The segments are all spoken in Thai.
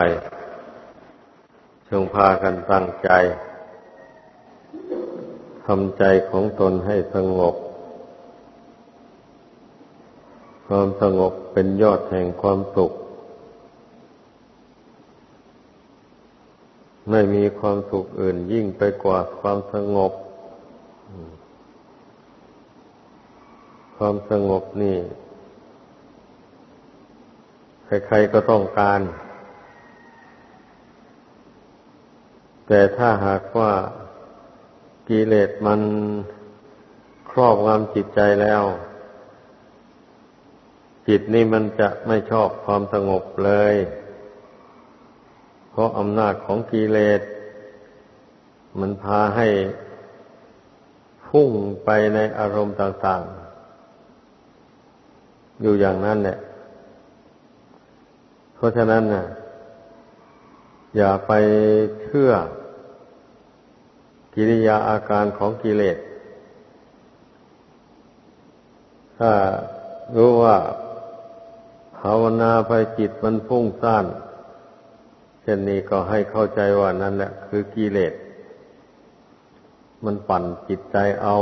ไปจงพากันตั้งใจทำใจของตนให้สงบ ความสงบเป็นยอดแห่งความสุข ไม่มีความสุขอื่นยิ่งไปกว่าความสงบ ความสงบนี่ ใครๆก็ต้องการ แต่ถ้าหากว่ากิเลสมันครอบงำจิตใจแล้ว จิตนี่มันจะไม่ชอบความสงบเลย เพราะอำนาจของกิเลส มันพาให้พุ่งไปในอารมณ์ต่างๆ อยู่อย่างนั้นแหละ เพราะฉะนั้นน่ะ อย่าไปเชื่อ กิริยาอาการของกิเลส ถ้ารู้ว่าภาวนาไปจิตมันพุ่งซ่านเช่นนี้ก็ให้เข้าใจว่านั่นแหละคือกิเลส มันปั่นจิตใจเอา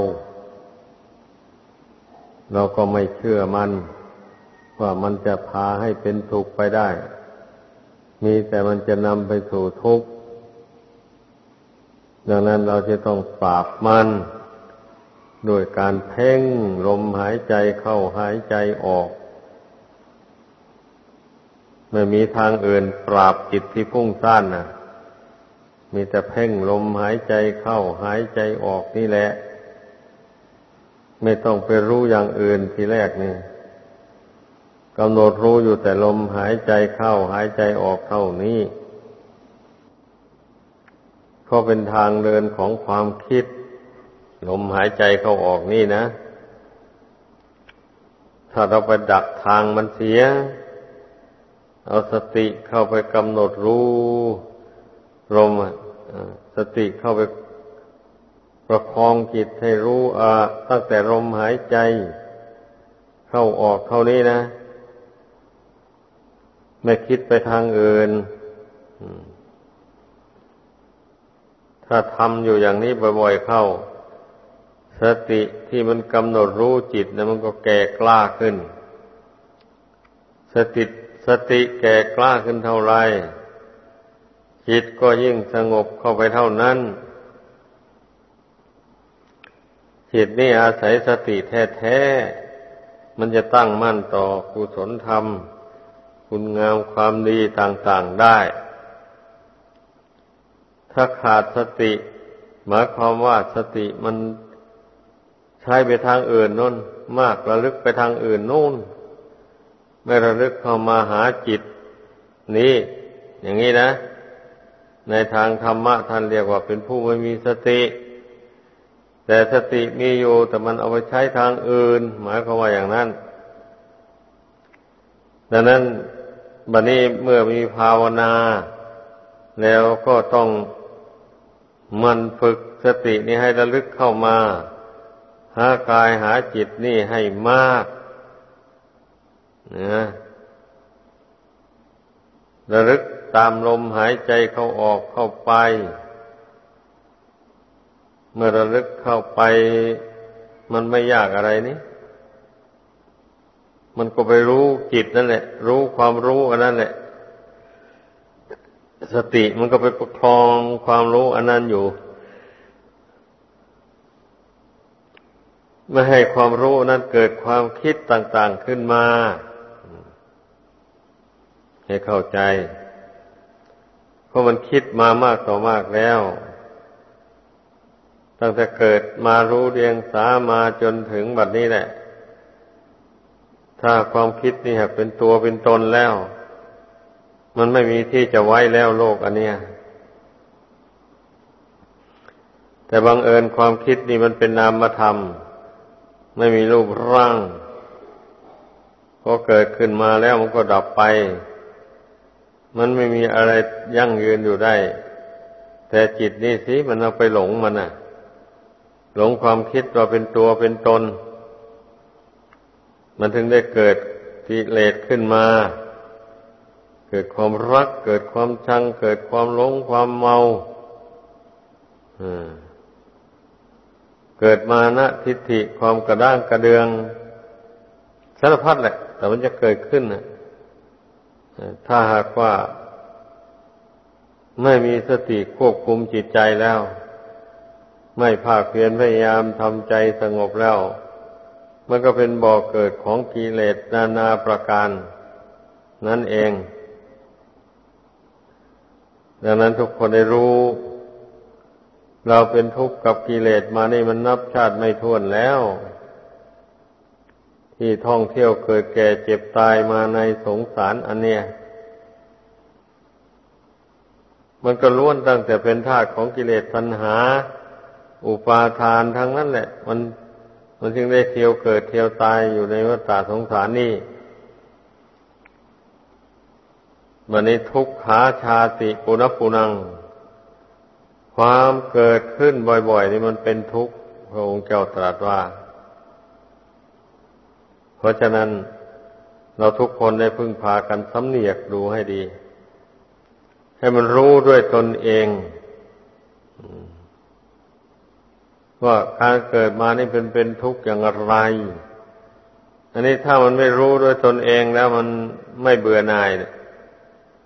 เราก็ไม่เชื่อมัน ว่ามันจะพาให้เป็นทุกข์ไปได้ มีแต่มันจะนำไปสู่ทุกข์ ดังนั้นเราจะต้องปราบมันโดยการเพ่งลมหายใจเข้าหายใจออก ไม่มีทางอื่นปราบจิตที่พุ่งซ่านนะมีแต่เพ่งลมหายใจเข้าหายใจออกนี่แหละ ไม่ต้องไปรู้อย่างอื่นทีแรกนี่กำหนดรู้อยู่แต่ลมหายใจเข้าหายใจออกเท่านี้ ก็เป็นทางเดินของความคิด ลมหายใจเข้าออกนี่นะ ถ้าเราไปดักทางมันเสีย เอาสติเข้าไปกำหนดรู้ลมสติเข้าไปประคองจิตให้รู้ตั้งแต่ลมหายใจ เข้าออกเท่านี้นะ ไม่คิดไปทางอื่น ถ้าทำอยู่อย่างนี้บ่อยๆเข้า สติที่มันกำหนดรู้จิตนะมันก็แก่กล้าขึ้น สติสติแก่กล้าขึ้นเท่าไรจิตก็ยิ่งสงบเข้าไปเท่านั้น จิตนี่อาศัยสติแท้ๆ มันจะตั้งมั่นต่อกุศลธรรม คุณงามความดีต่างๆได้ ถ้าขาดสติ หมายความว่าสติมันใช้ไปทางอื่นนู่น มากระลึกไปทางอื่นนู่น ไม่ระลึกเข้ามาหาจิต นี้ อย่างนี้นะ ในทางธรรมะท่านเรียกว่าเป็นผู้ไม่มีสติ แต่สติมีอยู่แต่มันเอาไปใช้ทางอื่น หมายความว่าอย่างนั้น ดังนั้นบัดนี้เมื่อมีภาวนา แล้วก็ต้อง มันฝึกสตินี้ให้ระลึกเข้ามา หากายหาจิตนี่ให้มากนะระลึกตามลมหายใจเข้าออกเข้าไป เมื่อระลึกเข้าไป มันไม่ยากอะไรนี่ มันก็ไปรู้จิตนั่นแหละ รู้ความรู้อันนั้นแหละ สติมันก็ไปประคองความรู้อันนั้นอยู่ ไม่ให้ความรู้นั้นเกิดความคิดต่าง ๆขึ้นมา ให้เข้าใจ เพราะมันคิดมามากต่อมากแล้ว ตั้งแต่เกิดมารู้เรียงสามาจนถึงบัดนี้แหละ ถ้าความคิดนี่เป็นตัวเป็นตนแล้ว มันไม่มีที่จะไว้แล้วโลกอันเนี้ยแต่บางเอิญความคิดนี่มันเป็นนามธรรม ไม่มีรูปร่างพอเกิดขึ้นมาแล้วมันก็ดับไป มันไม่มีอะไรยั่งยืนอยู่ได้ แต่จิตนี่สิมันเอาไปหลงมันน่ะ หลงความคิดว่าเป็นตัวเป็นตน มันถึงได้เกิดกิเลสขึ้นมา กิดความรัก เกิดความชัง เกิดความหลงความเมาเกิดมานะทิฏฐิความกระด้างกระเดืองสารพัดแหละ แต่มันจะเกิดขึ้นนะถ้าหากว่า ไม่มีสติควบคุมจิตใจแล้ว ไม่ภาคเพียรพยายามทำใจสงบแล้ว มันก็เป็นบ่อกเกิดของกิเลสนานาประการ นั่นเอง ดังนั้นทุกคนได้รู้ เราเป็นทุกข์กับกิเลสมานี่มันนับชาติไม่ท้วนแล้ว ที่ท่องเที่ยวเกิดแก่เจ็บตายมาในสงสารอันเนี้ยมันก็ล้วนตั้งแต่เป็นธาตุของกิเลสตัณหา อุปาทานทั้งนั้นแหละ มันมันจึงได้เที่ยวเกิดเที่ยวตายอยู่ในวัฏสงสารนี่ มันนี้ทุกขาชาติปุณปุนัง ความเกิดขึ้นบ่อย ๆ นี่มันเป็นทุกข์พระองค์เจ้าตรัสว่า เพราะฉะนั้นเราทุกคนได้พึ่งพากันสำเนียกดูให้ดี ให้มันรู้ด้วยตนเอง ว่าการเกิดมานี่เป็นเป็นทุกข์อย่างไร อันนี้ถ้ามันไม่รู้ด้วยตนเองแล้วมันไม่เบื่อหน่าย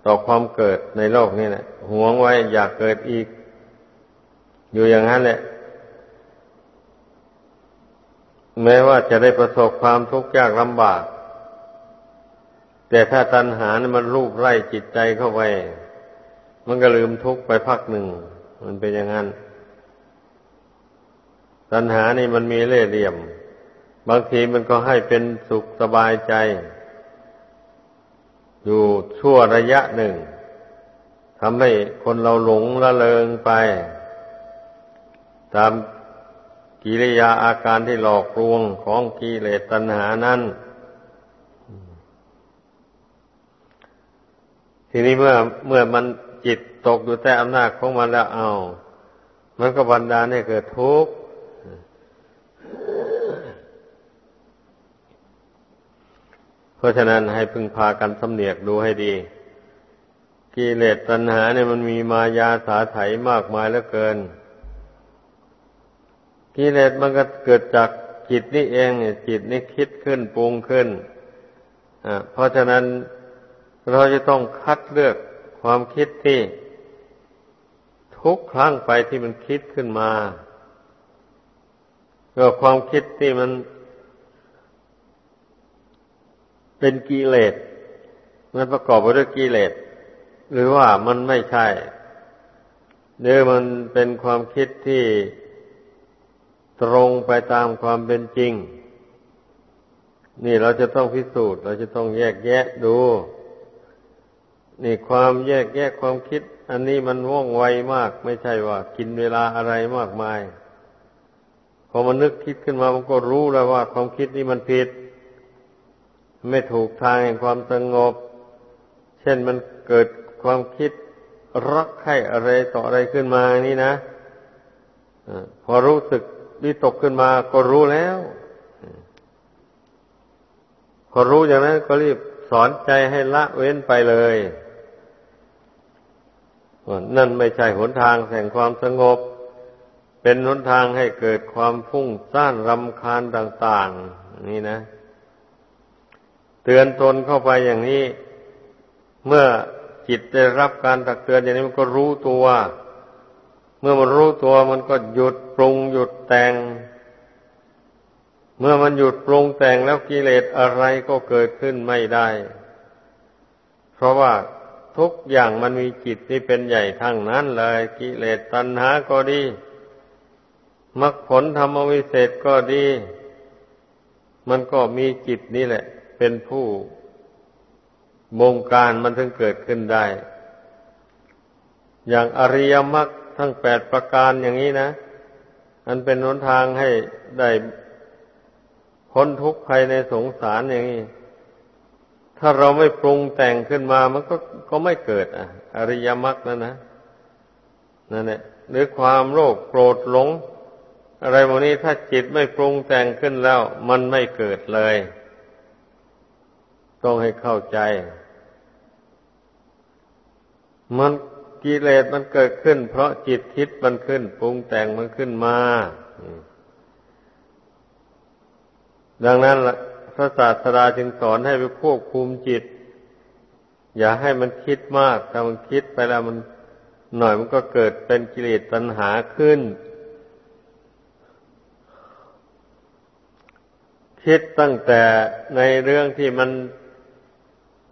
ต่อความเกิดในโลกนี้นะหวงไว้อยากเกิดอีก อยู่อย่างนั้นแหละ แม้ว่าจะได้ประสบความทุกข์ยากลำบาก แต่ถ้าตัณหานะมันลูกไล่จิตใจเข้าไป มันก็ลืมทุกข์ไปพักหนึ่ง มันเป็นอย่างนั้น ตัณหานี่มันมีเล่ห์เหลี่ยม บางทีมันก็ให้เป็นสุขสบายใจ อยู่ชั่วระยะหนึ่งทำให้คนเราหลงละเลงไป ตามกิริยาอาการที่หลอกลวงของกิเลสตัณหานั้น ทีนี้เมื่อเมื่อมันจิตตกอยู่ใต้อำนาจของมันแล้วเอา มันก็บันดาลให้เกิดทุกข์ เพราะฉะนั้นให้พึงพากันสำเนียกดูให้ดี กิเลสตัณหาเนี่ยมันมีมายาสาไถมากมายเหลือเกิน กิเลสมันก็เกิดจากจิตนี่เองจิตนี่คิดขึ้นปรุงขึ้นเพราะฉะนั้นเราจะต้องคัดเลือกความคิดที่ ทุกครั้งไปที่มันคิดขึ้นมาก็ความคิดที่มัน เป็นกิเลสมันประกอบไปด้วยกิเลสหรือว่ามันไม่ใช่หรือมันเป็นความคิดที่ตรงไปตามความเป็นจริง นี่เราจะต้องพิสูจน์ เราจะต้องแยกแยะดู นี่ความแยกแยะความคิด อันนี้มันว่องไวมาก ไม่ใช่ว่า กินเวลาอะไรมากมาย พอมันนึกคิดขึ้นมามันก็รู้แล้วว่า ความคิดนี้มันผิด ไม่ถูกทางแห่งความสงบ เช่นมันเกิดความคิดรักใคร่อะไรต่ออะไรขึ้นมานี่นะพอรู้สึกวิตกขึ้นมาก็รู้แล้วพอรู้อย่างนั้นก็รีบสอนใจให้ละเว้นไปเลยนั่นไม่ใช่หนทางแห่งความสงบ เป็นหนทางให้เกิดความฟุ้งซ่านรำคาญต่าง ๆ นี่นะ เตือนตนเข้าไปอย่างนี้ เมื่อจิตได้รับการตักเตือนอย่างนี้มันก็รู้ตัว เมื่อมันรู้ตัวมันก็หยุดปรุงหยุดแต่ง เมื่อมันหยุดปรุงแต่งแล้วกิเลสอะไรก็เกิดขึ้นไม่ได้ เพราะว่าทุกอย่างมันมีจิตที่เป็นใหญ่ทั้งนั้นเลยกิเลสตัณหาก็ดีมรรคผลธรรมวิเศษก็ดี มันก็มีจิตนี่แหละ เป็นผู้บงการมันถึงเกิดขึ้นได้ อย่างอริยมรรคทั้งแปดประการอย่างนี้นะ อันเป็นหนทางให้ได้พ้นทุกข์ภายในสงสารอย่างนี้ ถ้าเราไม่ปรุงแต่งขึ้นมามันก็ก็ไม่เกิดอะ อริยมรรคนั่นนะนั่นแหละหรือความโลภโกรธหลง อะไรพวกนี้ถ้าจิตไม่ปรุงแต่งขึ้นแล้ว มันไม่เกิดเลย ต้องให้เข้าใจ มันกิเลสมันเกิดขึ้น เพราะจิตคิดมันขึ้นปรุงแต่งมันขึ้นมา ดังนั้นพระศาสดาจึงสอนให้ไปควบคุมจิต อย่าให้มันคิดมาก ถ้ามันคิดไปแล้วมันหน่อยมันก็เกิดเป็นกิเลสตัณหาขึ้น คิดตั้งแต่ในเรื่องที่มัน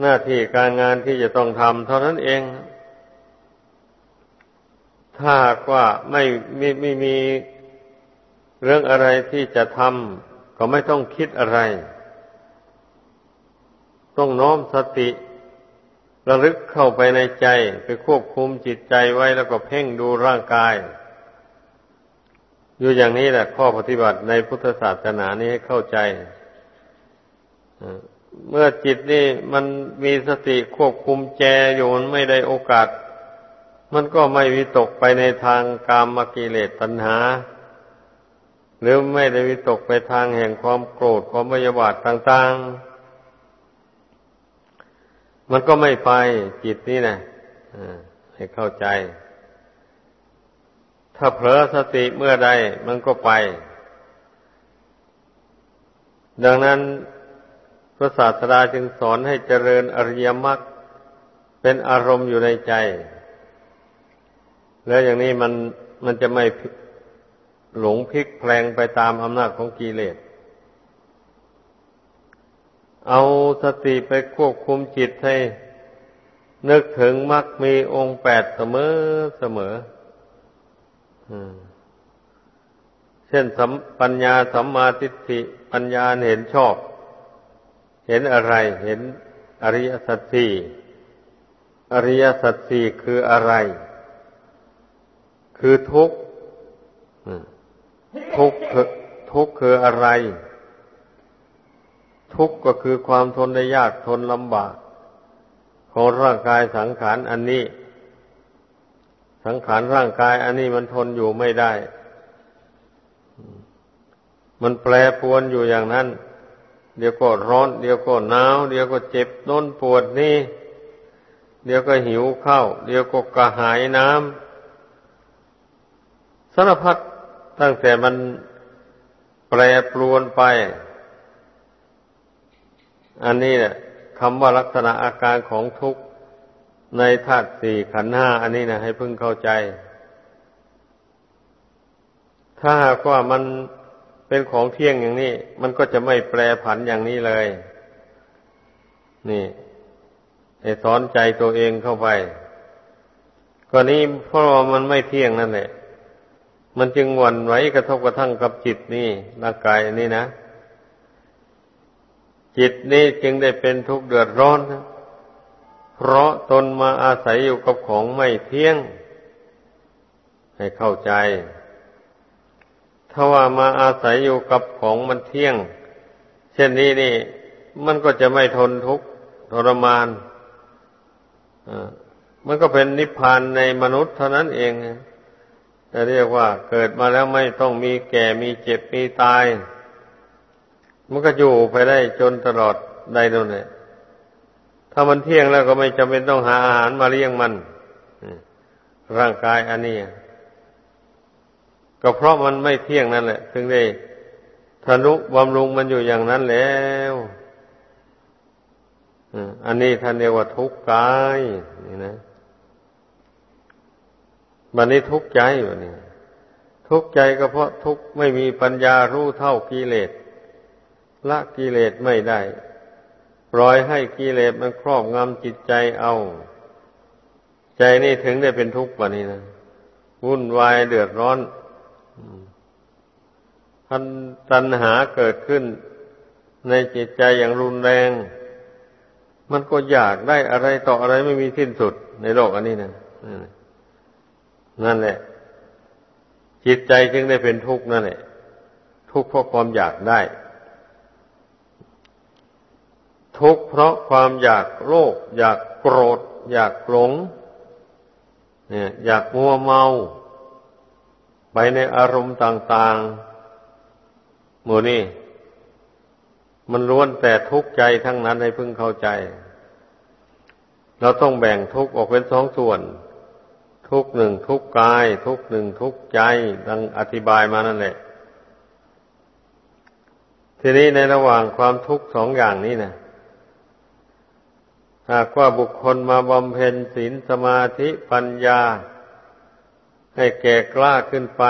หน้าที่การงานที่จะต้องทำเท่านั้นเอง ถ้าว่าไม่ไม่ไม่มีเรื่องอะไรที่จะทำก็ไม่ต้องคิดอะไร ต้องน้อมสติระลึกเข้าไปในใจ ไปควบคุมจิตใจไว้แล้วก็เพ่งดูร่างกาย อยู่อย่างนี้แหละข้อปฏิบัติในพุทธศาสนานี้ให้เข้าใจ เมื่อจิตนี่มันมีสติควบคุมแจอยู่มันไม่ได้โอกาส มันก็ไม่วิตกไปในทางกามกิเลสตัณหา หรือไม่ได้วิตกไปทางแห่งความโกรธความมยาบาทต่างๆ มันก็ไม่ไปจิตนี่นะให้เข้าใจ ถ้าเผลอสติเมื่อใดมันก็ไป ดังนั้น พระศาสดาจึงสอนให้เจริญอริยมรรคเป็นอารมณ์อยู่ในใจ แล้วอย่างนี้มันมันจะไม่หลงพลิกแพลงไปตามอำนาจของกิเลส เอาสติไปควบคุมจิตให้ นึกถึงมรรคมีองค์แปดเสมอเสมอเช่นปัญญาสัมมาทิฏฐิปัญญาเห็นชอบ เห็นอะไร เห็นอริยสัจสี่อริยสัจสี่คืออะไร คือทุกข์ทุกข์ทุกข์คืออะไร ทุกข์ก็คือความทนได้ยากทนลำบากของร่างกายสังขารอันนี้ สังขารร่างกายอันนี้มันทนอยู่ไม่ได้ มันแปรปวนอยู่อย่างนั้น เดี๋ยวก็ร้อน เดี๋ยวก็หนาว เดี๋ยวก็เจ็บน้นปวดนี่ เดี๋ยวก็หิวข้าว เดี๋ยวก็กระหายน้ำสารพัดตั้งแต่มันแปรปรวนไป อันนี้แหละคำว่าลักษณะอาการของทุกข์ในธาตุสี่ขันห้าอันนี้นะให้พึ่งเข้าใจ ถ้าหากว่ามัน เป็นของเที่ยงอย่างนี้ มันก็จะไม่แปรผันอย่างนี้เลย นี่ไอ้สอนใจตัวเองเข้าไปก็นี้เพราะว่ามันไม่เที่ยงนั่นแหละ มันจึงหวั่นไหวกระทบกระทั่งกับจิตนี่ร่างกายนี่นะ จิตนี่จึงได้เป็นทุกข์เดือดร้อนนะเพราะตนมาอาศัยอยู่กับของไม่เที่ยง ให้เข้าใจ ถ้าว่ามาอาศัยอยู่กับของมันเที่ยง เช่นนี้นี่ มันก็จะไม่ทนทุกข์ทรมานมันก็เป็นนิพพานในมนุษย์เท่านั้นเองจะเรียกว่าเกิดมาแล้วไม่ต้องมีแก่มีเจ็บมีตาย มันก็อยู่ไปได้จนตลอดได้นั่นแหละถ้ามันเที่ยงแล้วก็ไม่จำเป็นต้องหาอาหารมาเลี้ยงมันร่างกายอันนี้ ก็เพราะมันไม่เที่ยงนั่นแหละ ถึงได้ทนุบำรุงมันอยู่อย่างนั้นแล้วอันนี้ท่านเรียกว่าทุกข์กายนี่นะบันนี้ทุกข์ใจอยู่นี่ทุกข์ใจก็เพราะทุกข์ไม่มีปัญญารู้เท่ากิเลสละกิเลสไม่ได้ ปล่อยให้กิเลสมันครอบงำจิตใจเอา ใจนี่ถึงได้เป็นทุกข์กว่านี้นะวุ่นวายเดือดร้อน พันตัณหาเกิดขึ้นในจิตใจอย่างรุนแรง มันก็อยากได้อะไรต่ออะไรไม่มีสิ้นสุดในโลกอันนี้นะนั่นแหละ จิตใจจึงได้เป็นทุกข์นั่นแหละ ทุกข์เพราะความอยากได้ ทุกข์เพราะความอยากโลภอยากโกรธ อยากหลง เนี่ย อยากมัวเมา ไปในอารมณ์ต่าง ๆ มูนี้มันล้วนแต่ทุกข์ใจทั้งนั้นให้พึ่งเข้าใจ เราต้องแบ่งทุกข์ออกเป็นสองส่วน ทุกหนึ่งทุกกาย ทุกหนึ่งทุกใจดังอธิบายมานั่นแหละ ทีนี้ในระหว่างความทุกข์สองอย่างนี้นะหากว่าบุคคลมาบำเพ็ญศีลสมาธิปัญญา ให้แก่กล้าขึ้นไป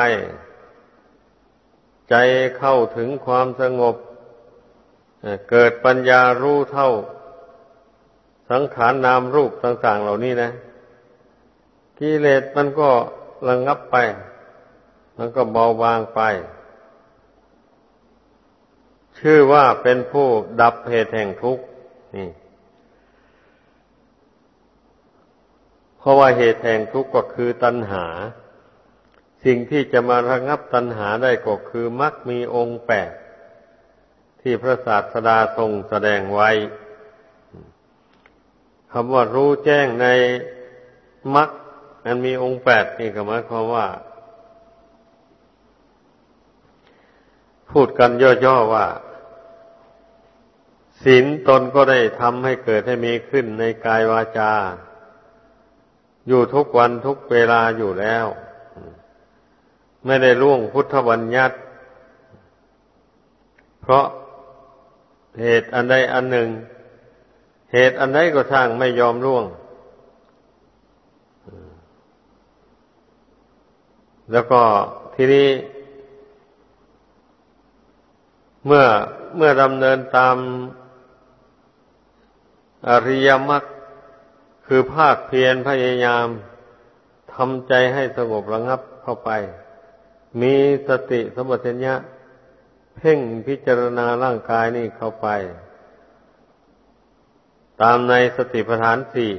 ใจเข้าถึงความสงบ เกิดปัญญารู้เท่า สังขารนามรูปต่าง ๆ เหล่านี้นะกิเลสมันก็ระงงับไป มันก็เบาบางไป ชื่อว่าเป็นผู้ดับเหตุแห่งทุกข์นี่ เพราะว่าเหตุแห่งทุกข์ก็คือตัณหา สิ่งที่จะมาระงับตัณหาได้ก็คือมรรคมีองค์แปดที่พระศาสดาทรงแสดงไว้คำว่ารู้แจ้งในมรรคมันมีองค์แปดนี่ก็หมายความว่า พูดกันย่อๆว่าศีลตนก็ได้ทำให้เกิดให้มีขึ้นในกายวาจา อยู่ทุกวันทุกเวลาอยู่แล้ว ไม่ได้ล่วงพุทธบัญญัติ เพราะเหตุอันใดอันหนึ่ง เหตุอันใดก็ช่างไม่ยอมล่วง แล้วก็ทีนี้ เมื่อเมื่อดำเนินตามอริยมรรคคือภาคเพียรพยายามทำใจให้สงบระงับเข้าไป มีสติสมบัติญะเพ่งพิจารณาร่างกายนี่เข้าไป ตามในสติปัฏฐานสี่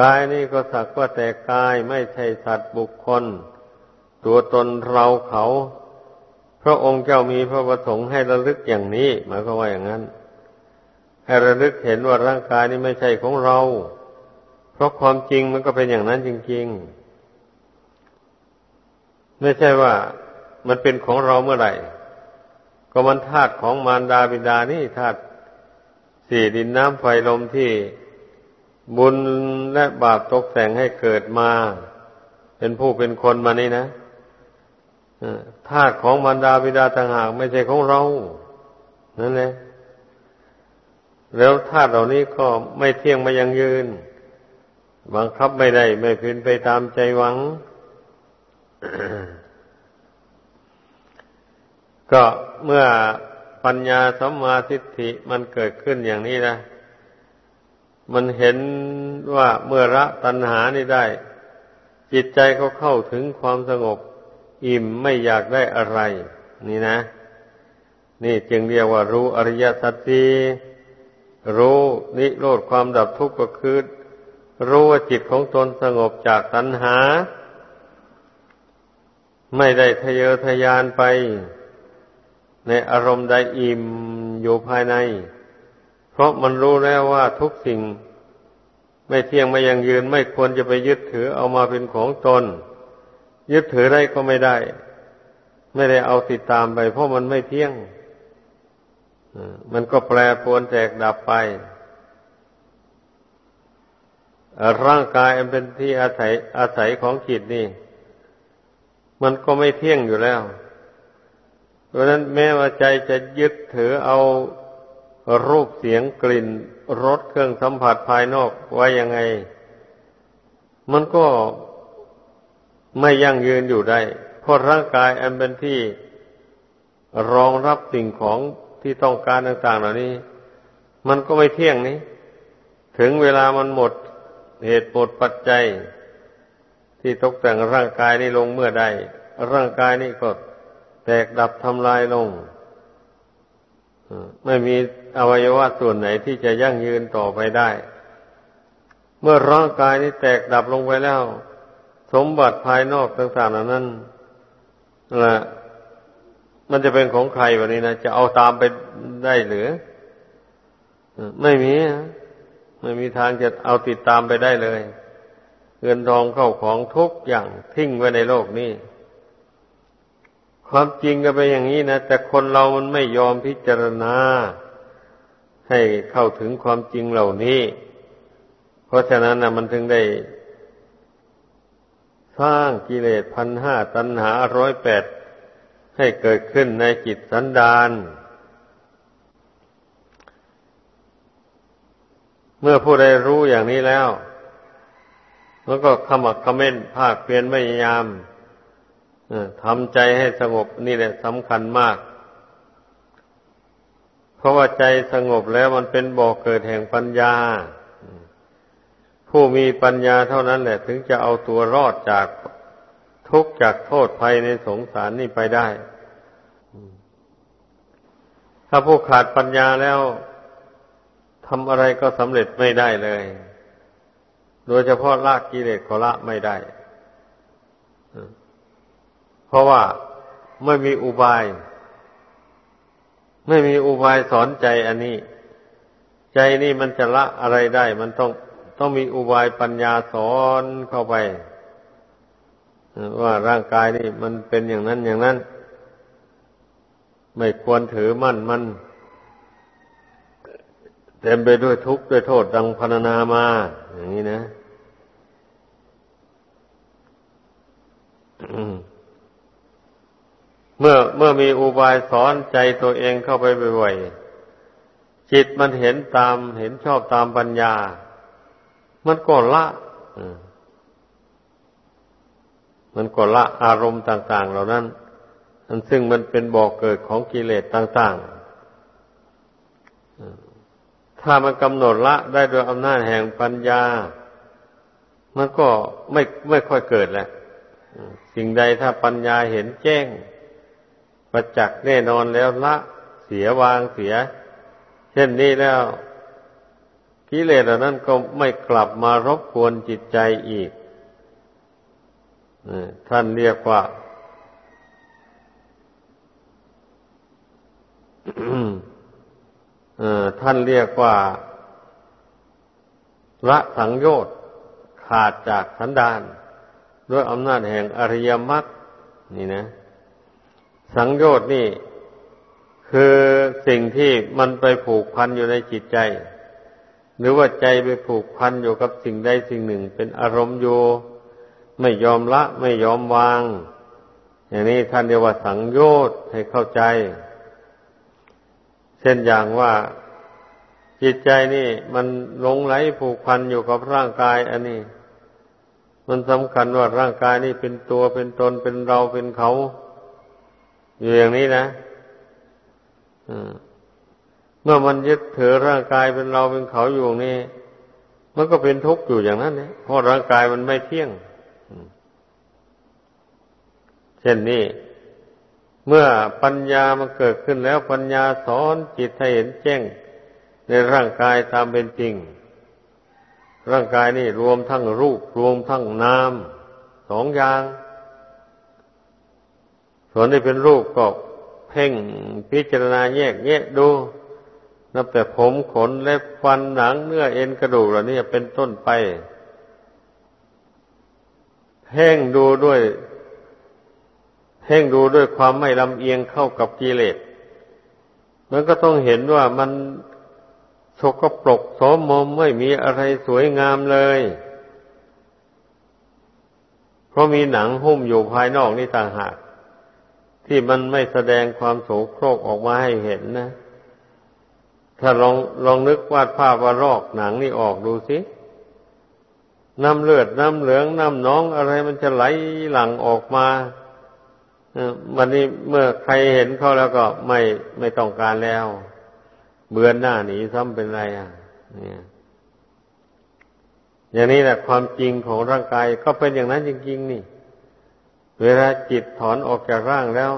กายนี่ก็สักว่าแต่กายไม่ใช่สัตว์บุคคล ตัวตนเราเขา พระองค์เจ้ามีพระประสงค์ให้ระลึกอย่างนี้หมายความว่าอย่างนั้น ให้ระลึกเห็นว่าร่างกายนี้ไม่ใช่ของเรา เพราะความจริงมันก็เป็นอย่างนั้นจริง ๆ ไม่ใช่ว่ามันเป็นของเราเมื่อไหร่ ก็มันธาตุของมารดาบิดานี่ธาตุสี่ดินน้ำไฟลมที่บุญและบาปตกแต่งให้เกิดมา เป็นผู้เป็นคนมานี่นะธาตุของมารดาบิดาต่างหากไม่ใช่ของเรา นั่นแหละแล้วธาตุเหล่านี้ก็ไม่เที่ยงมายังยืน บังคับไม่ได้ ไม่พินไปตามใจหวัง ก็เมื่อปัญญาสัมมาทิฏฐิมันเกิดขึ้นอย่างนี้นะ มันเห็นว่าเมื่อละตัณหานี่ได้ จิตใจก็เข้าถึงความสงบ อิ่มไม่อยากได้อะไร นี่นะ นี่จึงเรียกว่ารู้อริยสัจสีรู้นิโรธความดับทุกข์ก็คือรู้ว่าจิตของตนสงบจากตัณหา ไม่ได้ทะเยอทะยานไป ในอารมณ์ใดอิ่มอยู่ภายใน เพราะมันรู้แล้วว่าทุกสิ่ง ไม่เที่ยงไม่ยังยืนไม่ควรจะไปยึดถือเอามาเป็นของตน ยึดถือได้ก็ไม่ได้ ไม่ได้เอาติดตามไป เพราะมันไม่เที่ยงมันก็แปรปรวนแตกดับไปร่างกายอันเป็นที่อาศัยอาศัยของจิตนี่ มันก็ไม่เที่ยงอยู่แล้ว เพราะนั้นแม้ว่าใจจะยึดถือเอารูปเสียงกลิ่นรสเครื่องสัมผัสภายนอกไว้ยังไง มันก็ไม่ยั่งยืนอยู่ได้ เพราะร่างกายอันเป็นที่รองรับสิ่งของที่ต้องการต่าง ๆ เหล่านี้ มันก็ไม่เที่ยงนี้ ถึงเวลามันหมดเหตุหมดปัจจัย ที่ตกแต่งร่างกายนี้ลงเมื่อใด ร่างกายนี้ก็แตกดับทำลายลงไม่มีอวัยวะส่วนไหนที่จะยั่งยืนต่อไปได้ เมื่อร่างกายนี้แตกดับลงไปแล้ว สมบัติภายนอกต่างๆเหล่านั้นละมันจะเป็นของใครวันนี้นะจะเอาตามไปได้หรือไม่มีไม่มีทางจะเอาติดตามไปได้เลย เงินทองเข้าของทุกอย่างทิ้งไว้ในโลกนี้ ความจริงก็เป็นอย่างนี้นะ แต่คนเรามันไม่ยอมพิจารณาใให้เข้าถึงความจริงเหล่านี้ เพราะฉะนั้นนะมันถึงได้ สร้างกิเลสพันห้าตัณหาร้อยแปดให้เกิดขึ้นในจิตสันดานเมื่อผู้ใดรู้อย่างนี้แล้ว มันก็ขมักขม้นภาคเพียนพยายามทำใจให้สงบนี่แหละสำคัญมาก เพราะว่าใจสงบแล้วมันเป็นบ่อกเกิดแห่งปัญญา ผู้มีปัญญาเท่านั้นแหละ ถึงจะเอาตัวรอดจากทุกข์จากโทษภัยในสงสารนี่ไปได้ ถ้าผู้ขาดปัญญาแล้วทำอะไรก็สำเร็จไม่ได้เลย โดยเฉพาะละกิเลสก็ละไม่ได้ เพราะว่าไม่มีอุบาย ไม่มีอุบายสอนใจอันนี้ ใจนี่มันจะละอะไรได้ มันต้องต้องมีอุบายปัญญาสอนเข้าไป ว่าร่างกายนี่มันเป็นอย่างนั้นอย่างนั้น ไม่ควรถือมั่นมัน เต็มไปด้วยทุกข์ด้วยโทษดังพรรณนามา อย่างนี้นะเมื่อเมื่อมีอุบายสอนใจตัวเองเข้าไปบ่อยๆจิตมันเห็นตามเห็นชอบตามปัญญา มันก็ละมันก็ละอารมณ์ต่าง ๆ เหล่านั้นอันซึ่งมันเป็นบ่อกเกิดของกิเลสต่าง ๆ ถ้ามันกำหนดละได้โดยอำนาจแห่งปัญญา มันก็ไม่ไม่ค่อยเกิดแหละสิ่งใดถ้าปัญญาเห็นแจ้ง ประจักษ์แน่นอนแล้วละเสียวางเสีย เช่นนี้แล้วกิเลสเหล่านั้นก็ไม่กลับมารบกวนจิตใจอีกท่านเรียกว่า ท่านเรียกว่าละสังโยชน์ขาดจากสันดาน ด้วยอำนาจแห่งอริยมรรคนี่นะ สังโยชน์นี่ คือสิ่งที่มันไปผูกพันอยู่ในจิตใจ หรือว่าใจไปผูกพันอยู่กับสิ่งใดสิ่งหนึ่ง เป็นอารมณ์อยู่ไม่ยอมละ ไม่ยอมวาง อย่างนี้ท่านเรียกว่าสังโยชน์ให้เข้าใจ เช่นอย่างว่า จิตใจนี่ มันหลงไหลผูกพันอยู่กับร่างกาย อันนี้ มันสำคัญว่าร่างกายนี่เป็นตัวเป็นตนเป็นเราเป็นเขา อยู่อย่างนี้นะเมื่อมันยึดถือร่างกายเป็นเราเป็นเขาอยู่นี่มันก็เป็นทุกข์อยู่อย่างนั้นเนี่ยเพราะร่างกายมันไม่เที่ยงเช่นนี้ เมื่อปัญญามันเกิดขึ้นแล้วปัญญาสอนจิตให้เห็นแจ้ง ในร่างกายตามเป็นจริง ร่างกายนี่รวมทั้งรูป รวมทั้งนามสองอย่าง ส่วนที่เป็นรูปก็เพ่งพิจารณาแยกแยะดูนับแต่ผมขนเล็บฟันหนังเนื้อเอ็นกระดูกเหล่านี้เป็นต้นไปเพ่งดูด้วยเพ่งดูด้วยความไม่ลำเอียงเข้ากับกิเลสมันก็ต้องเห็นว่ามัน สกปรกโสมมไม่มีอะไรสวยงามเลย เพราะมีหนังหุ้มอยู่ภายนอกนี่ต่างหาก ที่มันไม่แสดงความโสโครกออกมาให้เห็นนะ ถ้าลองลองนึกวาดภาพว่ารอกหนังนี่ออกดูสิน้ำเลือดน้ำเหลืองน้ำน้องอะไรมันจะไหลหลั่งออกมาวันนี้เมื่อใครเห็นเขาแล้วก็ไม่ไม่ต้องการแล้ว เบือนหน้าหนีซ้ำเป็นไรอะ เนี่ย อย่างนี้แหละความจริงของร่างกายก็เป็นอย่างนั้นจริงๆนี่ เวลาจิตถอนออกจากร่างแล้ว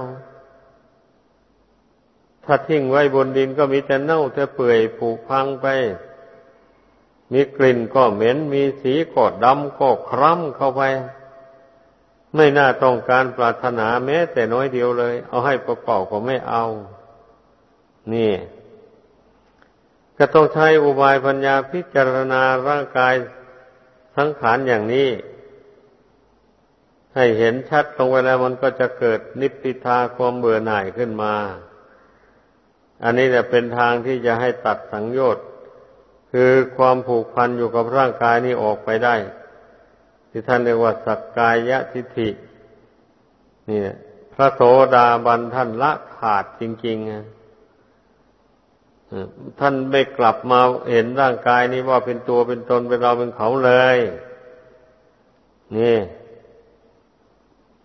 ถ้าทิ้งไว้บนดินก็มีแต่เน่าแต่เปื่อยผุพังไป มีกลิ่นก็เหม็น มีสีก็ดำก็คร้ำเข้าไป ไม่น่าต้องการปรารถนาแม้แต่น้อยเดียวเลย เอาให้ประกอบก็ไม่เอา นี่ ก็ต้องใช้อุบายปัญญาพิจารณาร่างกายสังขารอย่างนี้ ให้เห็นชัดตรงไปแล้วมันก็จะเกิดนิพพิทาความเบื่อหน่ายขึ้นมา อันนี้เนี่ยเป็นทางที่จะให้ตัดสังโยชน์คือความผูกพันอยู่กับร่างกายนี้ออกไปได้ ที่ท่านเรียกว่าสักกายะทิฏฐินี่พระโสดาบันท่านละขาดจริงๆ ท่านไม่กลับมาเห็นร่างกายนี้ว่าเป็นตัวเป็นตนเป็นเราเป็นเขาเลย นี่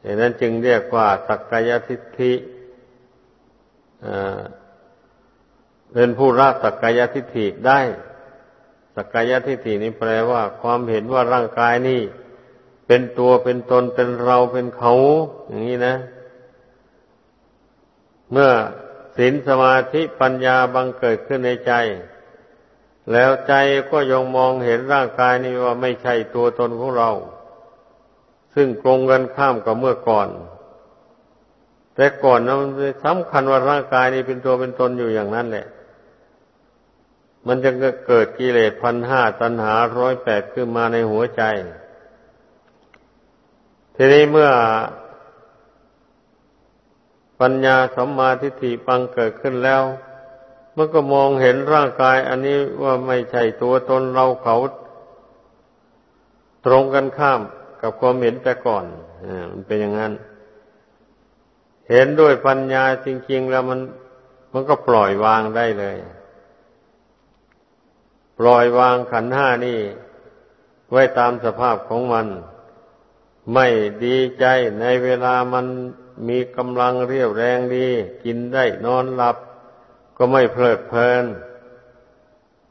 ดังนั้นจึงเรียกว่าสักกายทิฏฐิเป็นผู้ละสักกายทิฏฐิได้ สักกายทิฏฐินี้แปลว่า ความเห็นว่าร่างกายนี้เป็นตัวเป็นตนเป็นเราเป็นเขา อย่างนี้นะ เมื่อ ศีลสมาธิปัญญาบังเกิดขึ้นในใจ แล้วใจก็ยงมองเห็นร่างกายนี้ว่าไม่ใช่ตัวตนของเรา ซึ่งตรงกันข้ามกับเมื่อก่อน แต่ก่อนนะมันสำคัญว่าร่างกายนี้เป็นตัวเป็นตนอยู่อย่างนั้นแหละ มันจะเกิดกิเลสพันห้าตัณหาร้อยแปดขึ้นมาในหัวใจ ทีนี้เมื่อ ปัญญาสัมมาทิฏฐิปังเกิดขึ้นแล้ว มันก็มองเห็นร่างกาย อันนี้ว่าไม่ใช่ตัวตนเราเขา ตรงกันข้ามกับความเห็นแต่ก่อนอมันเป็นอย่างนั้น เห็นด้วยปัญญาจริง ๆ แล้วมันมันก็ปล่อยวางได้เลย ปล่อยวางขันห้านี่ ไว้ตามสภาพของมัน ไม่ดีใจในเวลามัน มีกำลังเรียวแรงดี กินได้นอนหลับ ก็ไม่เพลิดเพลิน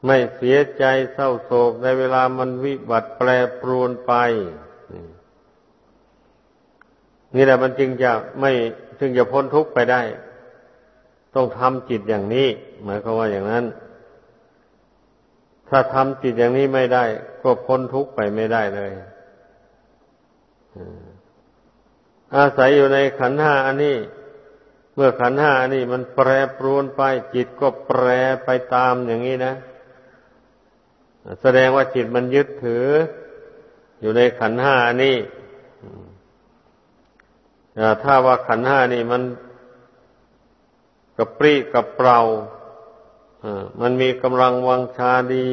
ไม่เสียใจเศร้าโศกในเวลามันวิบัติแปรปรวนไป นี่แหละมันจึงจะไม่จึงจะพ้นทุกข์ไปได้ ต้องทำจิตอย่างนี้ หมายความว่าอย่างนั้น ถ้าทำจิตอย่างนี้ไม่ได้ ก็พ้นทุกข์ไปไม่ได้เลย อ อาศัยอยู่ในขันห้าอันนี้ เมื่อขันห้าอันนี้มันแปรปรวนไปจิตก็แปรไปตามอย่างนี้นะ แสดงว่าจิตมันยึดถือ อยู่ในขันห้าอันนี้ถ้าว่าขันห้านี่มันกระปรี้กระเปร่ามันมีกำลังวังชาดี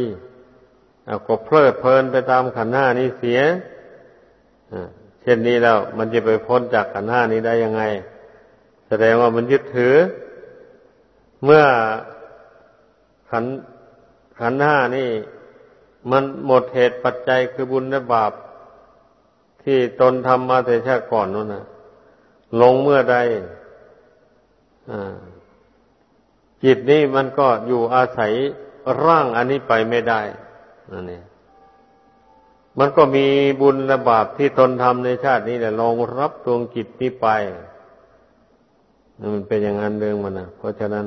ก็เพลิดเพลินไปตามขันห้านี้เสีย ช่นนี้แล้วมันจะไปพ้นจากขันห้านี้ได้ยังไง แสดงว่ามันยึดถือ เมื่อขันขันห้านี่ มันหมดเหตุปัจจัยคือบุญและบาป ที่ตนทำมาแต่ชาติก่อนนั่นนะลงเมื่อใดจิตนี้มันก็อยู่อาศัยร่างอันนี้ไปไม่ได้นั่นเอง มันก็มีบุญและบาปที่ตนทำในชาตินี้แหละลองรับดวงจิตนี้ไปมันเป็นอย่างนั้นเรื่องมันนะเพราะฉะนั้น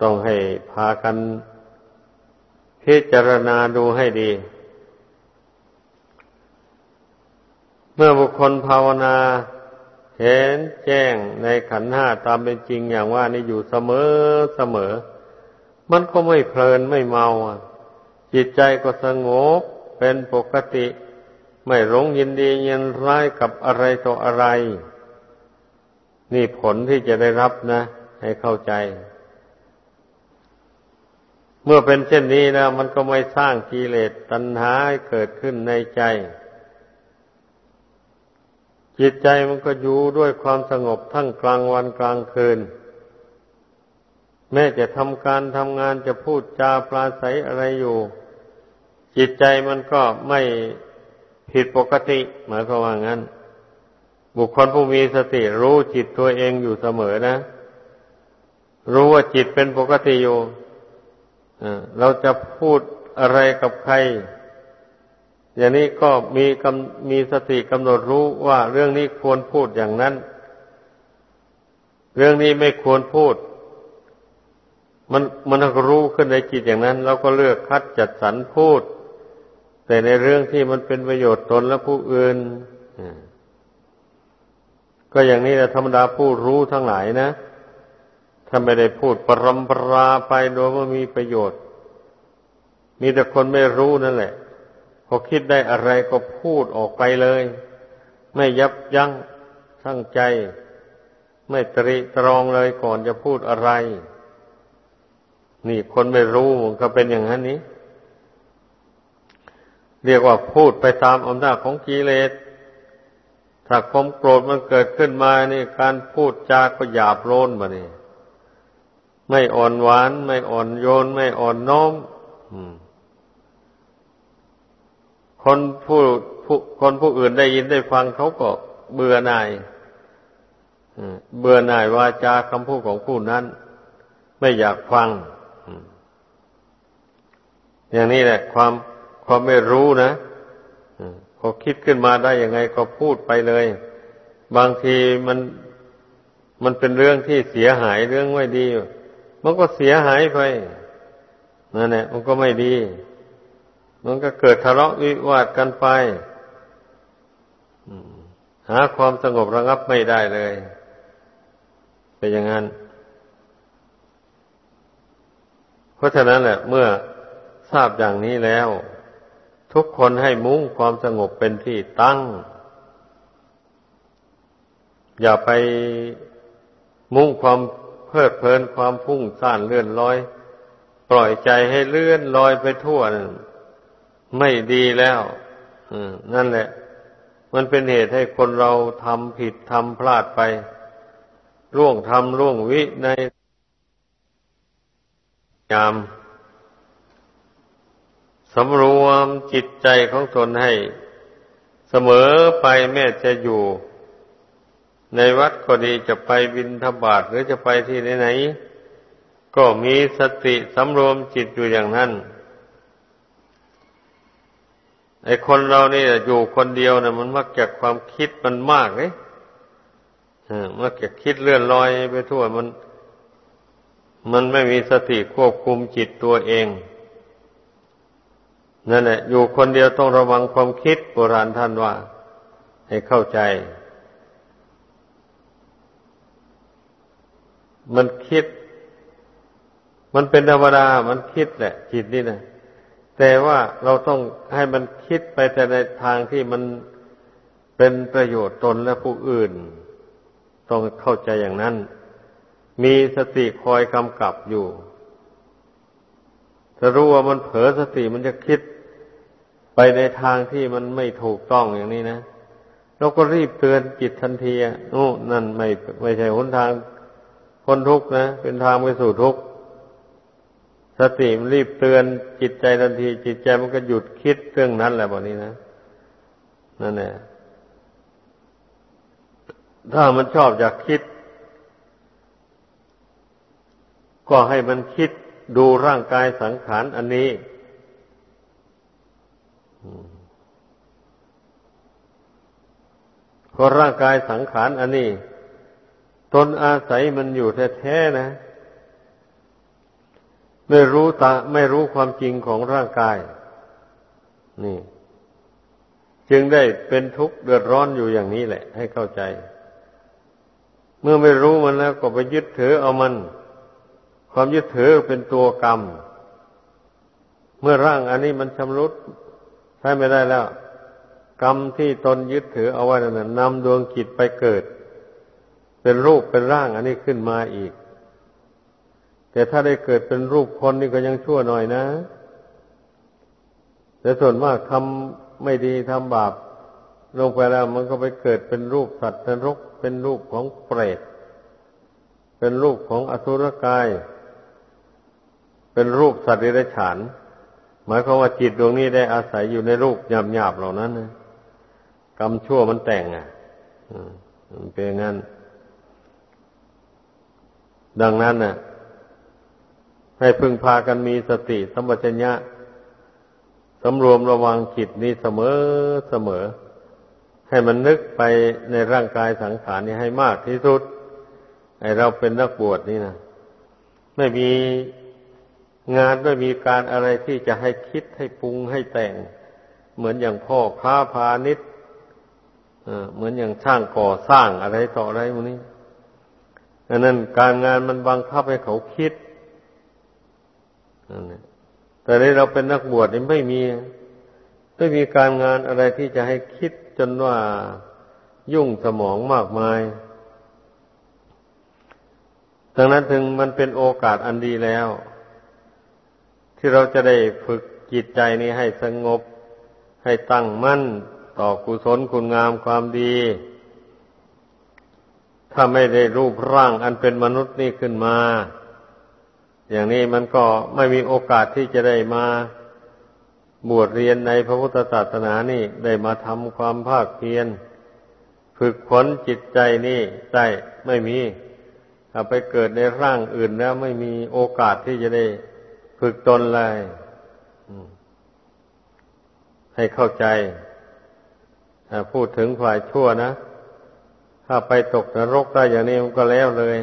ต้องให้พากันพิจารณาดูให้ดี เมื่อบุคคลภาวนา เห็นแจ้งในขันห้าตามเป็นจริงอย่างว่านี่อยู่เสมอเสมอ มันก็ไม่เพลินไม่เมา จิตใจก็สงบ เป็นปกติ ไม่หลงยินดียินร้ายกับอะไรต่ออะไร นี่ผลที่จะได้รับนะ ให้เข้าใจ เมื่อเป็นเช่นนี้แล้วมันก็ไม่สร้างกิเลสตัณหาให้เกิดขึ้นในใจ จิตใจมันก็อยู่ด้วยความสงบทั้งกลางวันกลางคืนแม้จะทำการทำงานจะพูดจาปราศัยอะไรอยู่ จิตใจมันก็ไม่ผิดปกติ หมายความว่างั้น บุคคลผู้มีสติรู้จิตตัวเองอยู่เสมอนะ รู้ว่าจิตเป็นปกติอยู่เราจะพูดอะไรกับใคร อย่างนี้ก็มีกำมีสติกำหนดรู้ว่าเรื่องนี้ควรพูดอย่างนั้น เรื่องนี้ไม่ควรพูด มันมันรู้ขึ้นในจิตอย่างนั้น เราก็เลือกคัดจัดสรรพูด แต่ในเรื่องที่มันเป็นประโยชน์ตนและผู้อื่นก็อย่างนี้แหละธรรมดาผู้รู้ทั้งหลายนะถ้าไม่ได้พูดปรำปราไปโดยว่ามีประโยชน์ มีแต่คนไม่รู้นั่นแหละพอคิดได้อะไรก็พูดออกไปเลย ไม่ยับยั้งชั่งใจ ไม่ตรีตรองเลยก่อนจะพูดอะไร นี่คนไม่รู้มันก็เป็นอย่างนั้นนี้ เรียกว่าพูดไปตามอำนาจของกิเลส ถ้าความโกรธมันเกิดขึ้นมานี่การพูดจาก็หยาบโลนมาเนี่ไม่อ่อนหวาน ไม่อ่อนโยน ไม่อ่อนน้อมคนผู้ผู้คนผู้อื่นได้ยินได้ฟังเขาก็เบื่อหน่ายเบื่อหน่ายวาจาคำพูดของผู้นั้น ไม่อยากฟัง อย่างนี้แหละ ความ ความไม่รู้นะพอคิดขึ้นมาได้ยังไงก็พูดไปเลย บางทีมันมันเป็นเรื่องที่เสียหายเรื่องไม่ดี มันก็เสียหายไปนั่นแหละมันก็ไม่ดี มันก็เกิดทะเลาะวิวาทกันไปหาความสงบระงับไม่ได้เลยเป็นอย่างนั้น เพราะฉะนั้นแหละ เมื่อทราบอย่างนี้แล้ว ทุกคนให้มุ่งความสงบเป็นที่ตั้ง อย่าไปมุ่งความเพลิดเพลินความพุ่งซ่านเลื่อนลอย ปล่อยใจให้เลื่อนลอยไปทั่วไม่ดีแล้วนั่นแหละ มันเป็นเหตุให้คนเราทำผิดทำพลาดไป ร่วงทำร่วงวิในยาม สำรวมจิตใจของตนให้ เสมอไปแม้จะอยู่ ในวัดก็ดีจะไปบินทบาทหรือจะไปที่ไหนๆก็มีสติสำรวมจิตอยู่อย่างนั้นไอ้คนเรานี่อยู่คนเดียวนะมันมักจะความคิดมันมากเลยเมื่อจะคิดเลื่อนลอยไปทั่วมัน มันไม่มีสติควบคุมจิตตัวเอง นั่นแหละ อยู่คนเดียวต้องระวังความคิดโบราณท่านว่า ให้เข้าใจ มันคิด มันเป็นธรรมดา มันคิดแหละ จิตนี่นะแต่ว่าเราต้องให้มันคิดไปแต่ในทางที่มันเป็นประโยชน์ตนและผู้อื่น ต้องเข้าใจอย่างนั้น มีสติคอยกำกับอยู่ถ้ารู้ว่ามันเผลอสติมันจะคิด ไปในทางที่มันไม่ถูกต้องอย่างนี้นะเราก็รีบเตือนจิตทันทีอะโอ้นั่นไม่ไม่ใช่หนทางพ้นทุกข์นะ เป็นทางไปสู่ทุกข์สติมันรีบเตือนจิตใจทันที จิตใจมันก็หยุดคิดเรื่องนั้นแหละแบบนี้นะนั่นแหละถ้ามันชอบอยากคิด ก็ให้มันคิดดูร่างกายสังขารอันนี้ เพราะร่างกายสังขารอันนี้ ตนอาศัยมันอยู่แท้ๆนะ ไม่รู้ตาไม่รู้ความจริงของร่างกาย นี่ จึงได้เป็นทุกข์เดือดร้อนอยู่อย่างนี้แหละ ให้เข้าใจ เมื่อไม่รู้มันแล้วก็ไปยึดถือเอามัน ความยึดถือเป็นตัวกรรม เมื่อร่างอันนี้มันชำรุด ใช้ไม่ได้แล้ว กรรมที่ตนยึดถือเอาไว้นั้นนำดวงจิตไปเกิด เป็นรูปเป็นร่างอันนี้ขึ้นมาอีก แต่ถ้าได้เกิดเป็นรูปคนนี่ก็ยังชั่วหน่อยนะ แต่ส่วนมากทำไม่ดีทำบาปลงไปแล้วมันก็ไปเกิดเป็นรูปสัตว์นรก เป็นรูปของเปรตเป็นรูปของอสุรกาย เป็นรูปสัตว์เดรัจฉาน หมายความว่าจิตดวงนี้ได้อาศัยอยู่ในรูปหยาบๆเหล่านั้นนะกรรมชั่วมันแต่งอะมันเป็นงั้น ดังนั้นน่ะ ให้พึงพากันมีสติสัมปชัญญะสำรวมระวังจิตนี้เสมอเสมอ ให้มันนึกไปในร่างกายสังขารนี้ให้มากที่สุดไอเราเป็นนักบวชนี่นะไม่มี งานไม่มีการอะไรที่จะให้คิดให้ปรุงให้แต่ง เหมือนอย่างพ่อค้าพาณิชย์เหมือนอย่างช่างก่อสร้างอะไรต่ออะไรพวกนี้อันนั้นการงานมันบังคับให้เขาคิดแต่ในเราเป็นนักบวชนี่ไม่มีไม่มีการงานอะไรที่จะให้คิดจนว่ายุ่งสมองมากมาย ดังนั้นถึงมันเป็นโอกาสอันดีแล้ว ที่เราจะได้ฝึกจิตใจนี้ให้สงบ ให้ตั้งมั่นต่อกุศลคุณงามความดี ถ้าไม่ได้รูปร่างอันเป็นมนุษย์นี่ขึ้นมา อย่างนี้มันก็ไม่มีโอกาสที่จะได้มาบวชเรียนในพระพุทธศาสนานี่ได้มาทำความภาคเพียรฝึกฝนจิตใจนี่ได้ไม่มี ถ้าไปเกิดในร่างอื่นแล้วไม่มีโอกาสที่จะได้ ฝึกตนเลยให้เข้าใจพูดถึงฝ่ายชั่วนะ ถ้าไปตกนรกได้อย่างนี้มันก็แล้วเลย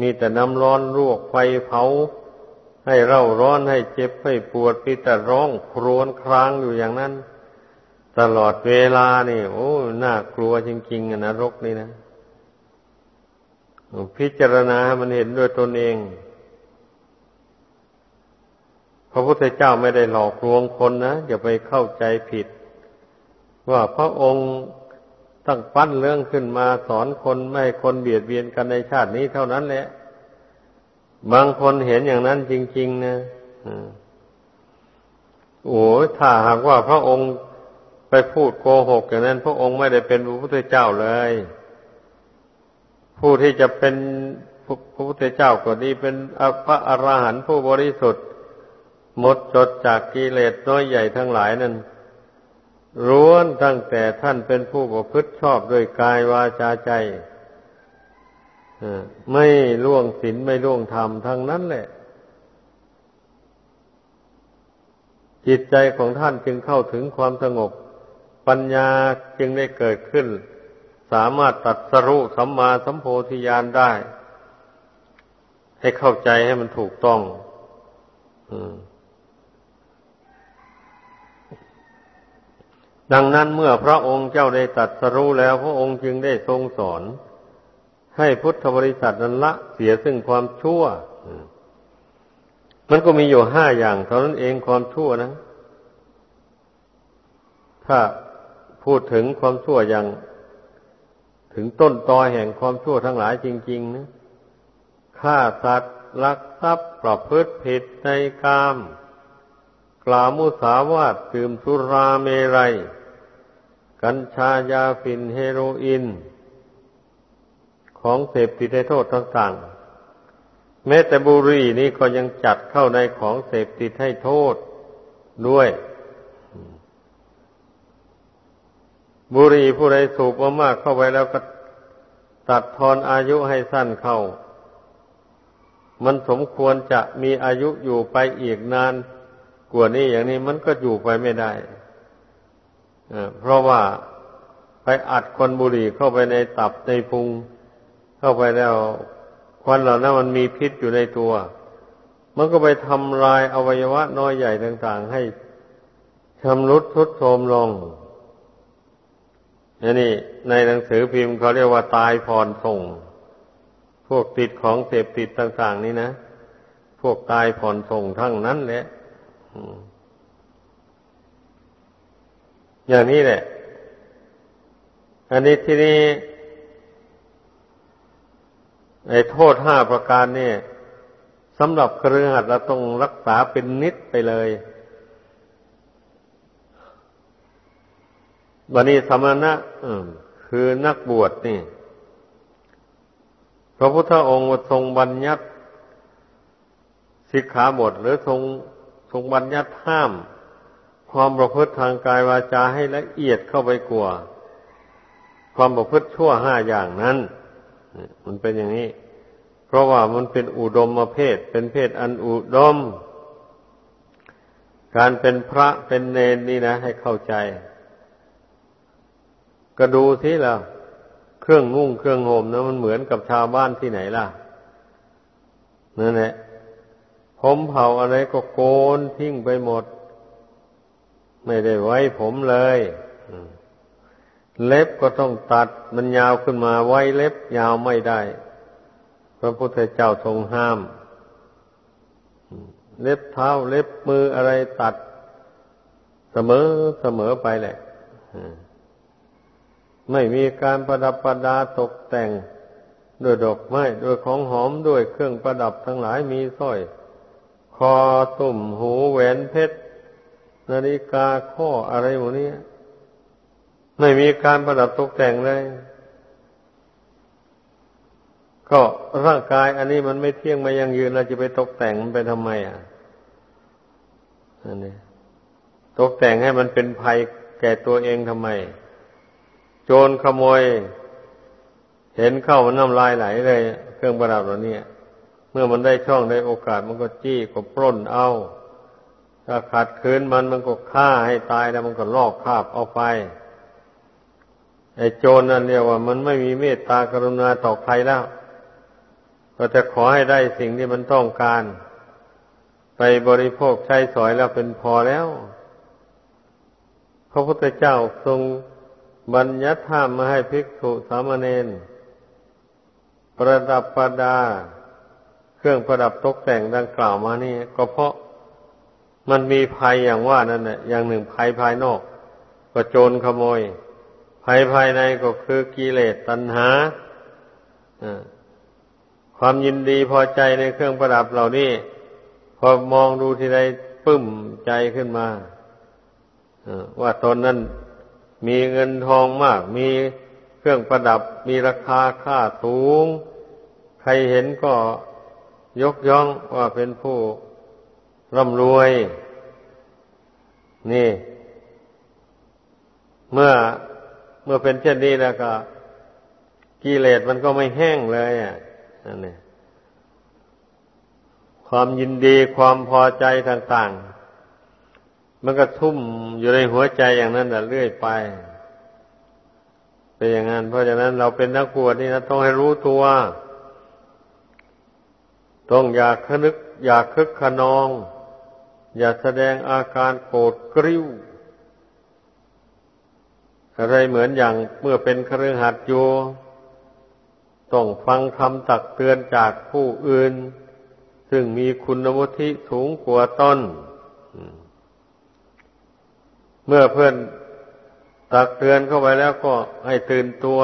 มีแต่น้ำร้อนลวกไฟเผา ให้เร่าร้อนให้เจ็บให้ปวดมีแต่ร้องครวญครางอยู่อย่างนั้น ตลอดเวลานี่ โอ้น่ากลัวจริงๆนรกนี่นะ พิจารณามันเห็นด้วยตนเอง พระพุทธเจ้าไม่ได้หลอกลวงคนนะอย่าไปเข้าใจผิด ว่าพระองค์ตั้งปั้นเรื่องขึ้นมาสอนคนไม่ให้คนเบียดเบียนกันในชาตินี้เท่านั้นแหละ บางคนเห็นอย่างนั้นจริง ๆ นะโอ้ถ้าหากว่าพระองค์ไปพูดโกหกอย่างนั้น พระองค์ไม่ได้เป็นพระพุทธเจ้าเลย ผู้ที่จะเป็นพระพุทธเจ้าก็ดีเป็นพระอรหันต์ผู้บริสุทธิ์ หมดจดจากกิเลสน้อยใหญ่ทั้งหลายนั้นร้วนตั้งแต่ท่านเป็นผู้ประพฤติชอบโดยกายวาจาใจไม่ล่วงศีลไม่ล่วงธรรมทั้งนั้นแหละ จิตใจของท่านจึงเข้าถึงความสงบ ปัญญาจึงได้เกิดขึ้น สามารถตัดสรุสัมมาสัมโพธิญาณได้ ให้เข้าใจให้มันถูกต้อง อืม ดังนั้นเมื่อพระองค์เจ้าได้ตัดสรู้แล้ว พระองค์จึงได้ทรงสอน ให้พุทธบริษัทนั้นละเสียซึ่งความชั่ว มันก็มีอยู่ห้าอย่างเท่านั้นเองความชั่วนะ ถ้าพูดถึงความชั่วอย่าง ถึงต้นตอแห่งความชั่วทั้งหลายจริง ๆ นะฆ่าสัตว์ลักทรัพย์ประพฤติผิดในกาม กล่าวมุสาวาทดื่มสุราเมรัย กัญชายาฝิ่นเฮโรอีนของเสพติดให้โทษต่างๆแม้แต่บุหรี่นี่ก็ยังจัดเข้าในของเสพติดให้โทษด้วย บุหรี่ผู้ใดสูบมากเข้าไปแล้วก็ตัดทอนอายุให้สั้นเข้า มันสมควรจะมีอายุอยู่ไปอีกนาน กว่านี้อย่างนี้มันก็อยู่ไปไม่ได้เพราะว่าไปอัดควันบุหรี่เข้าไปในตับในพุง เข้าไปแล้วควันเหล่านั้นมันมีพิษอยู่ในตัว มันก็ไปทำลายอวัยวะน้อยใหญ่ต่าง ๆ ให้ชำรุดทุดโทรมลงนี่ในหนังสือพิมพ์เขาเรียกว่าตายพรส่ง พวกติดของเสพติดต่าง ๆ นี่นะ พวกตายผ่อนส่งทั้งนั้นแหละ อย่างนี้แหละ อันนี้ที่นี้ไอ้โทษห้าประการเนี่ยสำหรับเครือขัดเราต้องรักษาเป็นนิดไปเลย วันนี้สมณะคือนักบวชนี่ พระพุทธองค์ทรงบัญญัติสิกขาบทหรือทรง ทรงบัญญัติห้าม ความประพฤติทางกายวาจาให้ละเอียดเข้าไปกว่า ความประพฤติชั่วห้าอย่างนั้น มันเป็นอย่างนี้ เพราะว่ามันเป็นอุดมมาเพศ เป็นเพศอันอุดม การเป็นพระเป็นเนนนี่นะ ให้เข้าใจก็ดูที่แล้วเครื่องนุ่งเครื่องห่มนะมันเหมือนกับชาวบ้านที่ไหนล่ะนั่นแหละ ผมเผาอะไรก็โกนทิ้งไปหมด ไม่ได้ไว้ผมเลยเล็บก็ต้องตัดมันยาวขึ้นมาไว้เล็บยาวไม่ได้ พระพุทธเจ้าทรงห้าม เล็บเท้าเล็บมืออะไรตัด เสมอเสมอไปแหละไม่มีการประดับประดาตกแต่ง ด้วยดอกไม้ด้วยของหอมด้วยเครื่องประดับทั้งหลายมีสร้อย คอตุ่มหูแหวนเพชรนาฬิกาข้ออะไรหมดนี้ไม่มีการประดับตกแต่งเลย ก็ร่างกายอันนี้มันไม่เที่ยงมายังยืนเราจะไปตกแต่งมันไปทำไมอะอันนี้ตกแต่งให้มันเป็นภัยแก่ตัวเองทำไม โจรขโมย เห็นเข้ามันน้ำลายไหลเลย เครื่องประดับเหล่านี้ เมื่อมันได้ช่องได้โอกาสมันก็จี้ก็ปล้นเอา ถ้าขัดขืนมันมันก็ฆ่าให้ตายแล้วมันก็ลอกคาบเอาไป ไอ้โจรนั่นเรียกว่า มันไม่มีเมตตากรุณาต่อใครแล้ว ก็จะขอให้ได้สิ่งที่มันต้องการ ไปบริโภคใช้สอยแล้วเป็นพอแล้วพระพุทธเจ้าทรงบัญญัติห้ามมาให้ภิกษุสามเณรประดับประดา เครื่องประดับตกแต่งดังกล่าวมานี่ ก็เพราะมันมีภัยอย่างว่านั่นแหละอย่างหนึ่งภัยภายนอก ก็โจรขโมย ภัยภายในก็คือกิเลสตัณหาความยินดีพอใจในเครื่องประดับเหล่านี้พอมองดูทีไรปึ้มใจขึ้นมาว่าตนนั้นมีเงินทองมาก มีเครื่องประดับมีราคาค่าสูง ใครเห็นก็ ยกย่องว่าเป็นผู้ร่ำรวย นี่ เมื่อเมื่อเป็นเช่นนี้แล้วก็กิเลสมันก็ไม่แห้งเลยอะนั่นเองความยินดีความพอใจต่างๆ มันก็ทุ่มอยู่ในหัวใจอย่างนั้นแหละเรื่อยไป เป็นอย่างนั้น เพราะฉะนั้นเราเป็นนักบวชนี่นะต้องให้รู้ตัว ต้องอย่าคนึก อย่าคึกขนอง อย่าแสดงอาการโกรธกริ้ว อะไรเหมือนอย่างเมื่อเป็นครือหัดอยู่ต้องฟังคำตักเตือนจากผู้อื่น ซึ่งมีคุณวุฒิสูงกว่าตนเมื่อเพื่อนตักเตือนเข้าไปแล้วก็ให้ตื่นตัว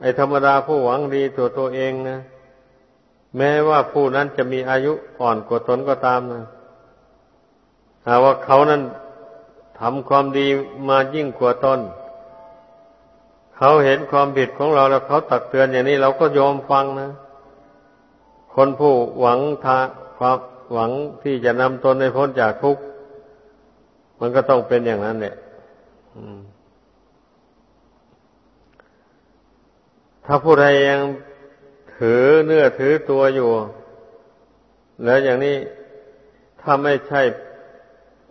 ไอ้ธรรมดาผู้หวังดีตัวตัวเองนะ แม้ว่าผู้นั้นจะมีอายุอ่อนกว่าตนก็ตามนะหาว่าเขานั้นทำความดีมายิ่งกว่าตนเขาเห็นความผิดของเราแล้วเขาตักเตือนอย่างนี้เราก็ยอมฟังนะ คนผู้หวังทาความหวังที่จะนำตนในพ้นจากทุกข์มันก็ต้องเป็นอย่างนั้นเนี่ยถ้าผู้ใดยัง ถือเนื้อถือตัวอยู่ แล้วอย่างนี้ถ้าไม่ใช่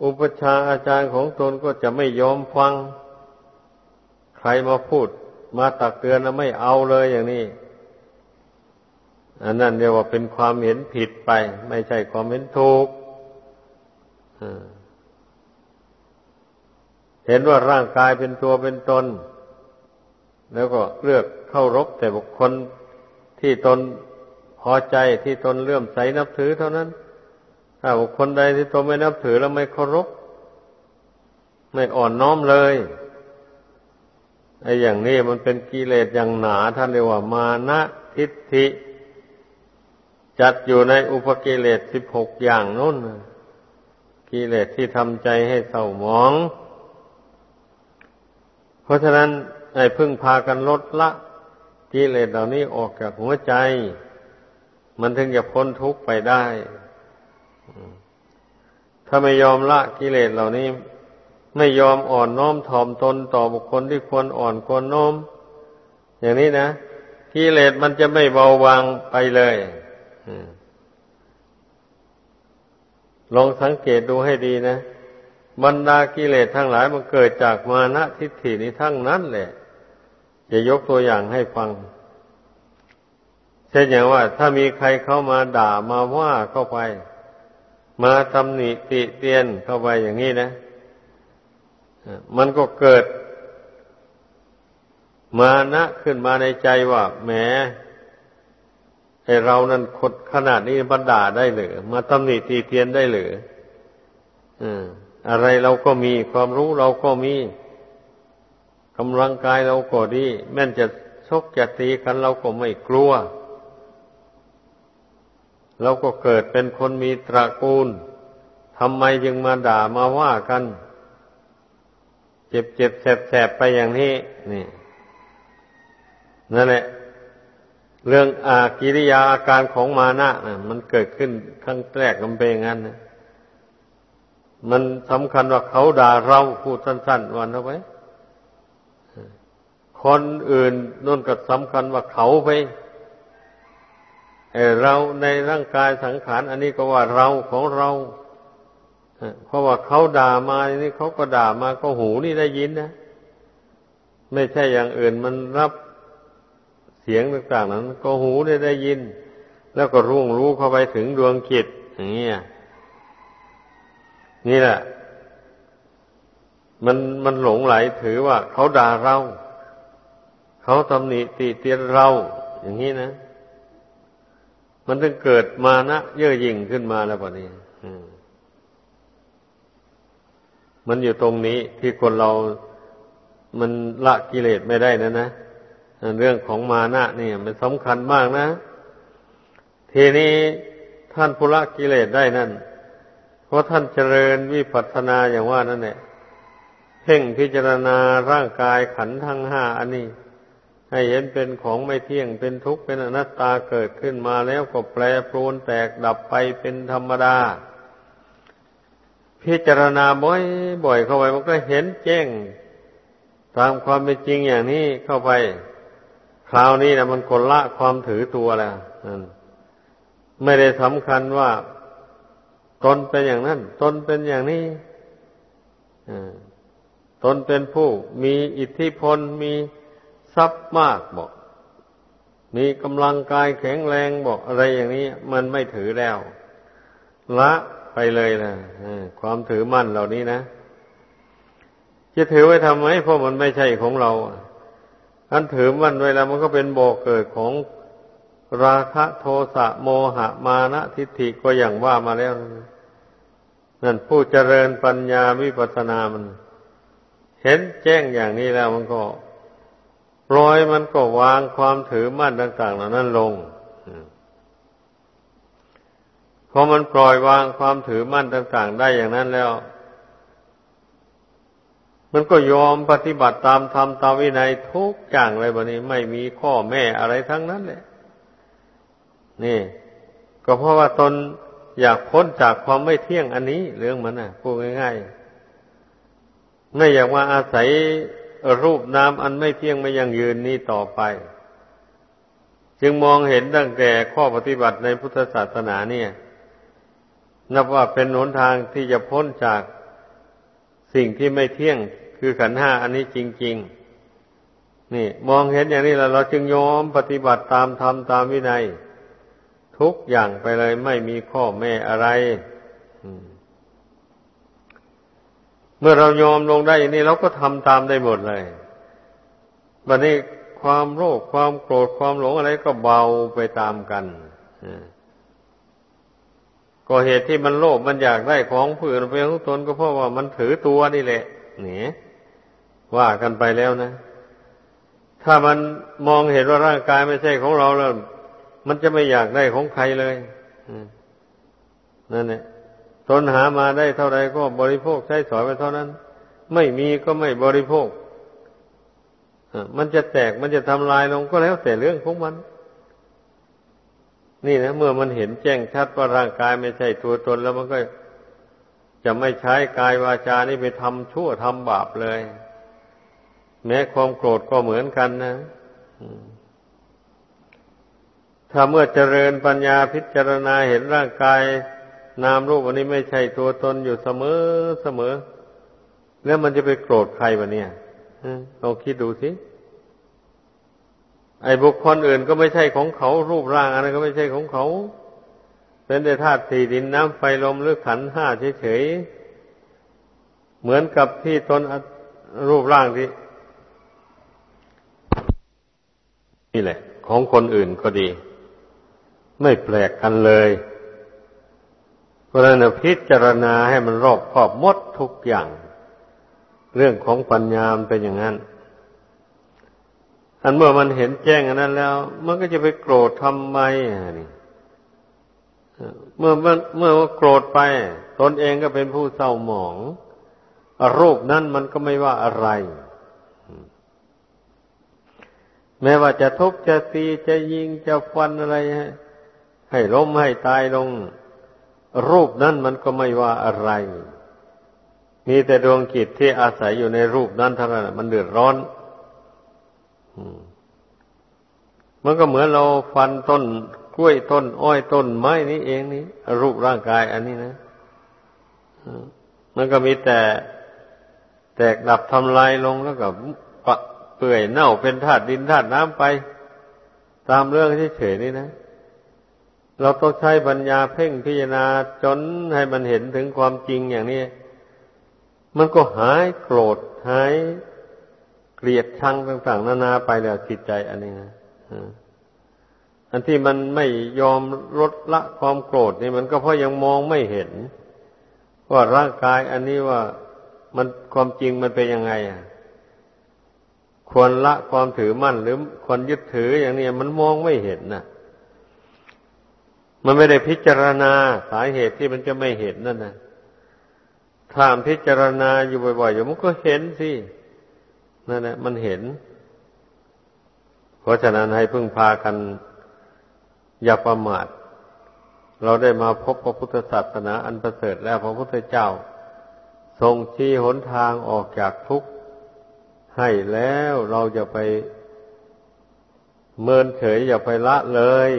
อุปชาอาจารย์ของตนก็จะไม่ยอมฟัง ใครมาพูด มาตักเตือนแล้วไม่เอาเลยอย่างนี้ อันนั้นเรียกว่าเป็นความเห็นผิดไป ไม่ใช่ความเห็นถูกเห็นว่าร่างกายเป็นตัวเป็นตน แล้วก็เลือกเข้ารบแต่บุคคล ที่ตนพอใจที่ตนเลื่อมใสนับถือเท่านั้น ถ้าบุคคลใดที่ตนไม่นับถือแล้วไม่เคารพ ไม่อ่อนน้อมเลยไอ้อย่างนี้มันเป็นกิเลสอย่างหนาท่านเรียกว่ามานะทิฏฐิ จัดอยู่ในอุปกิเลสสิบหกอย่างนู้นกิเลสที่ทำใจให้เศร้าหมอง เพราะฉะนั้นให้พึ่งพากันลดละ กิเลสเหล่านี้ออกจากหัวใจ มันถึงจะพ้นทุกข์ไปได้ ถ้าไม่ยอมละกิเลสเหล่านี้ ไม่ยอมอ่อนน้อมถ่อมตนต่อบุคคลที่ควรอ่อนควรน้อม อย่างนี้นะกิเลสมันจะไม่เบาบางไปเลยลองสังเกตดูให้ดีนะบรรดากิเลสทั้งหลายมันเกิดจากมานะทิฏฐินี้ทั้งนั้นแหละ จะยกตัวอย่างให้ฟัง เช่นอย่างว่า ถ้ามีใครเข้ามาด่ามาว่าเข้าไป มาตำหนิติเตียนเข้าไปอย่างนี้นะ มันก็เกิด มานะขึ้นมาในใจว่าแหมไอเรานั้นคดขนาดนี้บรรดาได้หรือมาตำหนิตีเตียนได้หรืออืมอะไรเราก็มีความรู้เราก็มีำลังกายเราก็ดี แม้นจะชกจะตีกันเราก็ไม่กลัว เราก็เกิดเป็นคนมีตระกูลทำไมจึงมาด่ามาว่ากัน เจ็บเจ็บแสบแสบไปอย่างนี้นี่นั่นแหละ เรื่องอากิริยาอาการของมานะนะมันเกิดขึ้นขั้งแรกกันเป็นงั้นนะมันสำคัญว่าเขาด่าเราพูดสั้นๆวันเอาไว้ คนอื่นนั่นก็สำคัญว่าเขาไปเราในร่างกายสังขารอันนี้ก็ว่าเราของเรา เพราะว่าเขาด่ามานี่เขาก็ด่ามาก็หูนี่ได้ยินนะ ไม่ใช่อย่างอื่นมันรับเสียงต่างๆนั้น ก็หูได้ได้ยิน แล้วก็รุ่งรู้เข้าไปถึงดวงจิตอย่างนี้นี่แหละ มันมันหลงไหลถือว่าเขาด่าเรา เขาตำหนิติเตียนเรา อย่างนี้นะ มันจึงเกิดมานะเย่อหยิ่งขึ้นมาแล้วป่ะนี้มันอยู่ตรงนี้ที่คนเรามันละกิเลสไม่ได้นะนะเรื่องของมานะนี่มันสำคัญมากนะ ทีนี้ท่านผู้ละกิเลสได้นั่น เพราะท่านเจริญวิปัสสนาอย่างว่านั่นแหละเพ่งพิจารณาร่างกายขันธ์ทั้งห้าอันนี้ ให้เห็นเป็นของไม่เที่ยงเป็นทุกข์เป็นอนัตตาเกิดขึ้นมาแล้วก็แปรปรวนแตกดับไปเป็นธรรมดา พิจารณาบ่อยบ่อยเข้าไปมันก็เห็นแจ้ง ตามความเป็นจริงอย่างนี้เข้าไป คราวนี้นะมันกลละความถือตัวแล้วไม่ได้สำคัญว่า ตนเป็นอย่างนั้น ตนเป็นอย่างนี้ตนเป็นผู้ มีอิทธิพลมี ทรัพย์มากบอก มีกำลังกายแข็งแรงบอกอะไรอย่างนี้ มันไม่ถือแล้ว ละไปเลยนะความถือมั่นเหล่านี้นะจะถือไว้ทำไมเพราะมันไม่ใช่ของเราอันถือมั่นไว้แล้วมันก็เป็นบ่อเกิดของราคะโทสะโมหะมานะทิฏฐิก็อย่างว่ามาแล้ว นั่นผู้เจริญปัญญาวิปัสสนามัน เห็นแจ้งอย่างนี้แล้วมันก็ ล่อยมันก็วางความถือมั่นต่างๆเหล่านั้นลงพอมันปล่อยวางความถือมั่นต่าง ๆ ได้อย่างนั้นแล้ว มันก็ยอมปฏิบัติตามธรรมตามวินัยทุกอย่างเลยบันนี้ ไม่มีข้อแม่อะไรทั้งนั้นเลยนี่ ก็เพราะว่าตนอยากพ้นจากความไม่เที่ยงอันนี้ เรื่องมันนะพูดง่ายๆไม่อยากมาอาศัย รูปนามอันไม่เที่ยงไม่ยังยืนนี้ต่อไป จึงมองเห็นตั้งแต่ข้อปฏิบัติในพุทธศาสนาเนี่ย นับว่าเป็นหนทางที่จะพ้นจากสิ่งที่ไม่เที่ยงคือขันห้าอันนี้จริง ๆ นี่ มองเห็นอย่างนี้แล้ว เราจึงยอมปฏิบัติตามธรรมตามวินัย ทุกอย่างไปเลยไม่มีข้อแม่อะไร เมื่อเรายอมลงได้อย่างนี้เราก็ทำตามได้หมดเลยบัดนี้ความโลภความโกรธความหลงอะไรก็เบาไปตามกันก็เหตุที่มันโลภมันอยากได้ของผู้อื่นเป็นของตนก็เพราะว่ามันถือตัวนี่แหละนี่ว่ากันไปแล้วนะ ถ้ามันมองเห็นว่าร่างกายไม่ใช่ของเราแล้ว มันจะไม่อยากได้ของใครเลยนั่นแหละ ตนหามาได้เท่าไรก็บริโภคใช้สอยไปเท่านั้น ไม่มีก็ไม่บริโภคมันจะแตกมันจะทำลายลงก็แล้วแต่เรื่องของมัน นี่นะเมื่อมันเห็นแจ้งชัดว่าร่างกายไม่ใช่ตัวตนแล้วมันก็จะไม่ใช้กายวาจานี่ไปทำชั่วทำบาปเลย แม้ความโกรธก็เหมือนกันนะถ้าเมื่อเจริญปัญญาพิจารณาเห็นร่างกาย นามรูปอันนี้ไม่ใช่ตัวตนอยู่เสมอเสมอ แล้วมันจะไปโกรธใครวะเนี่ยลองคิดดูสิ ไอ้บุคคลอื่นก็ไม่ใช่ของเขา รูปร่างอะไรก็ไม่ใช่ของเขา เป็นแต่ธาตุสี่ดินน้ำไฟลมหรือขันห้าเฉยๆ เหมือนกับที่ตนรูปร่างที่นี่แหละ ของคนอื่นก็ดี ไม่แปลกกันเลย เพราะนั้นพิจารณาให้มันรอบครอบหมดทุกอย่าง เรื่องของปัญญาเป็นอย่างนั้นอันเมื่อมันเห็นแจ้งอันนั้นแล้ว มันก็จะไปโกรธทำไมนี่เมื่อเมื่อเมื่อโกรธไป ตนเองก็เป็นผู้เศร้าหมองรูปนั้นมันก็ไม่ว่าอะไร แม้ว่าจะทุบจะตีจะยิงจะฟันอะไรให้ล้มให้ตายลง รูปนั้นมันก็ไม่ว่าอะไร มีแต่ดวงจิตที่อาศัยอยู่ในรูปนั้นเท่านั้นมันเดือดร้อนมันก็เหมือนเราฟันต้นกล้วยต้น อ้อยต้นไม้นี้เองนี่รูปร่างกาย อันนี้นะมันก็มีแต่แตกดับทำลายลงแล้วก็ปะเปื่อยเน่าเป็นธาตุดินธาตุน้ำไป ตามเรื่องเฉยๆนี่นะ เราต้องใช้ปัญญาเพ่งพิจารณาจนให้มันเห็นถึงความจริงอย่างนี้ มันก็หายโกรธหายเกลียดชังต่างๆนานาไปแล้วจิตใจอันนี้นะอันที่มันไม่ยอมลดละความโกรธนี่มันก็เพราะยังมองไม่เห็น ว่าร่างกายอันนี้ว่ามันความจริงมันเป็นยังไงอะควรละความถือมั่นหรือควรยึดถืออย่างนี้มันมองไม่เห็นน่ะ มันไม่ได้พิจารณาสาเหตุที่มันจะไม่เห็นนั่นนะถ้าพิจารณาอยู่บ่อยๆอยู่มันก็เห็นสินั่นแหละมันเห็น เพราะฉะนั้นให้พึ่งพากัน อย่าประมาทเราได้มาพบพระพุทธศาสนาอันประเสริฐแล้วพระพุทธเจ้า ทรงชี้หนทางออกจากทุกข์ให้แล้วเราจะไปเมินเฉยอย่าไปละเลย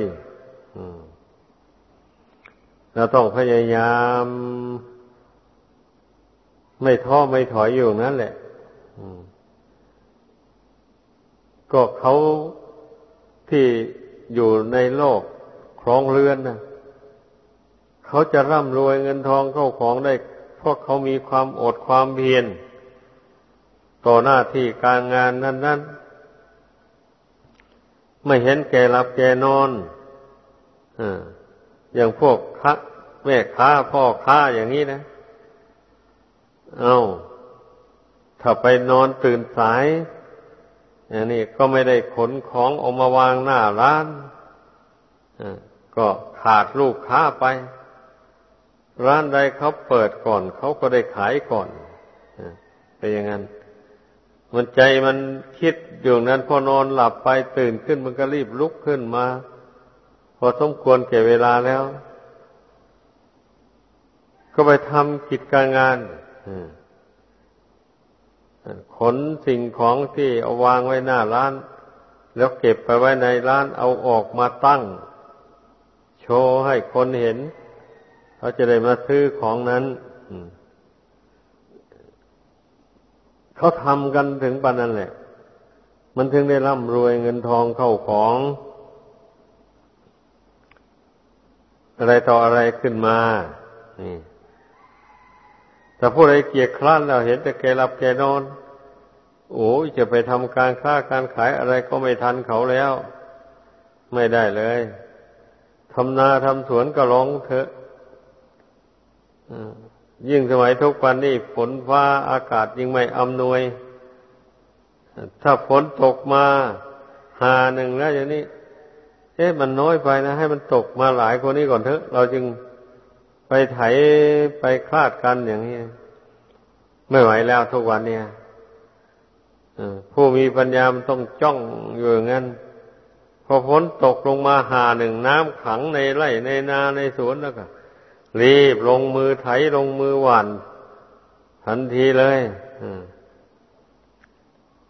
เราต้องพยายาม ไม่ท้อไม่ถอยอยู่นั่นแหละก็เขาที่อยู่ในโลกครองเรือนนะเขาจะร่ำรวยเงินทองเข้าของได้ เพราะเขามีความอดความเพียรต่อหน้าที่การงานนั้น ๆ ไม่เห็นแก่หลับแก่นอนอ อย่างพวกค้าแม่ค้าพ่อค้าอย่างนี้นะ เอาถ้าไปนอนตื่นสายอย่างนี้ก็ไม่ได้ขนของออกมาวางหน้าร้านก็ขาดลูกค้าไป ร้านใดเขาเปิดก่อน เขาก็ได้ขายก่อนเป็นอย่างนั้น มันใจมันคิดอยู่นั้นพอนอนหลับไปตื่นขึ้นมันก็รีบลุกขึ้นมา อสมควรแก่เวลาแล้ว ก็ไปทำกิจการงานขนสิ่งของที่เอาวางไว้หน้าร้าน แล้วเก็บไปไว้ในร้านเอาออกมาตั้ง โชว์ให้คนเห็นเขาจะได้มาซื้อของนั้นเขาทำกันถึงปานนั้นแหละ มันถึงได้ร่ำรวยเงินทองเข้าของ อะไรต่ออะไรขึ้นมานี่แต่ผู้ใดเกียจคร้านเราเห็นแต่แกหลับแกนอน โอ้ยจะไปทำการค้าการขายอะไรก็ไม่ทันเขาแล้ว ไม่ได้เลยทำนาทำสวนก็ร้องเถอะยิ่งสมัยทุกวันนี้ฝนฟ้าอากาศยิ่งไม่อำนวย ถ้าฝนตกมาหาหนึ่งแล้วอย่างนี้ เอ๊ะมันน้อยไปนะ ให้มันตกมาหลายคนนี้ก่อนเถอะ เราจึงไปไถไปคลาดกันอย่างนี้ไม่ไหวแล้วทุกวันเนี่ยผู้มีปัญญามต้องจ้องอยู่อย่างนั้นพอฝนตกลงมาหาหนึ่งน้ำขังในไร่ในนาในสวนแล้วก็รีบลงมือไถลงมือหว่านทันทีเลย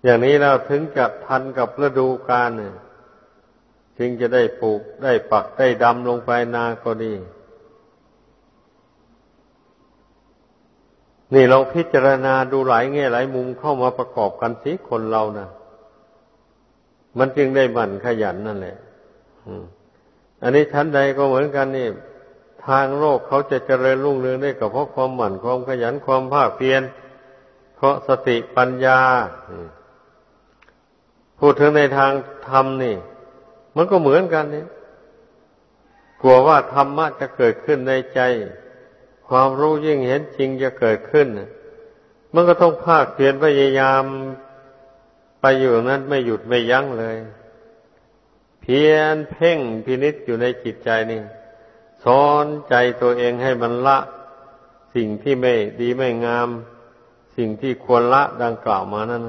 อย่างนี้เราถึงจะทันกับฤดูกาลเนี่ย จึงจะได้ปลูกได้ปักได้ดำลงไปนาก็ดี นี่เราพิจารณาดูหลายแง่หลายมุมเข้ามาประกอบกันสิคนเรานะมันจึงได้บั่นขยันนั่นแหละอันนี้ชั้นใดก็เหมือนกันนี่ ทางโลกเขาจะเจริญรุ่งเรืองได้ก็เพราะความหมั่นความขยันความภาคเพียรเพราะสติปัญญาพูดถึงในทางธรรมนี่ มันก็เหมือนกันนี่กลัวว่าธรรมะจะเกิดขึ้นในใจ ความรู้ยิ่งเห็นจริงจะเกิดขึ้น มันก็ต้องภาคเพียรพยายามไปอยู่นั้นไม่หยุดไม่ยั้งเลย เพียรเพ่งพินิษอยู่ในจิตใจนี่สอนใจตัวเองให้มันละ สิ่งที่ไม่ดีไม่งาม สิ่งที่ควรละดังกล่าวมานั่น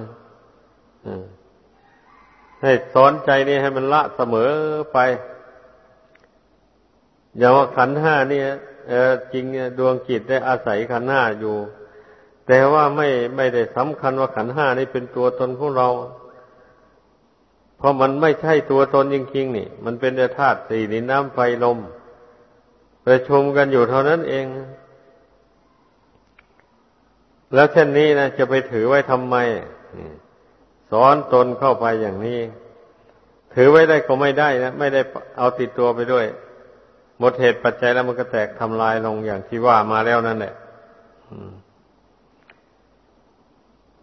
ให้สอนใจนี่ให้มันละเสมอไป อย่าว่าขันห้านี่จริงดวงจิตได้อาศัยขันห้าอยู่ แต่ว่าไม่ไม่ได้สำคัญว่าขันห้านี่เป็นตัวตนของเรา เพราะมันไม่ใช่ตัวตนจริงๆนี่ มันเป็นธาตุสี่ดินน้ำไฟลมประชุมกันอยู่เท่านั้นเอง แล้วเช่นนี้นะจะไปถือไว้ทำไม สอนตนเข้าไปอย่างนี้ ถือไว้ได้ก็ไม่ได้นะ ไม่ได้เอาติดตัวไปด้วย หมดเหตุปัจจัยแล้วมันก็แตกทำลายลงอย่างที่ว่ามาแล้วนั่นแหละ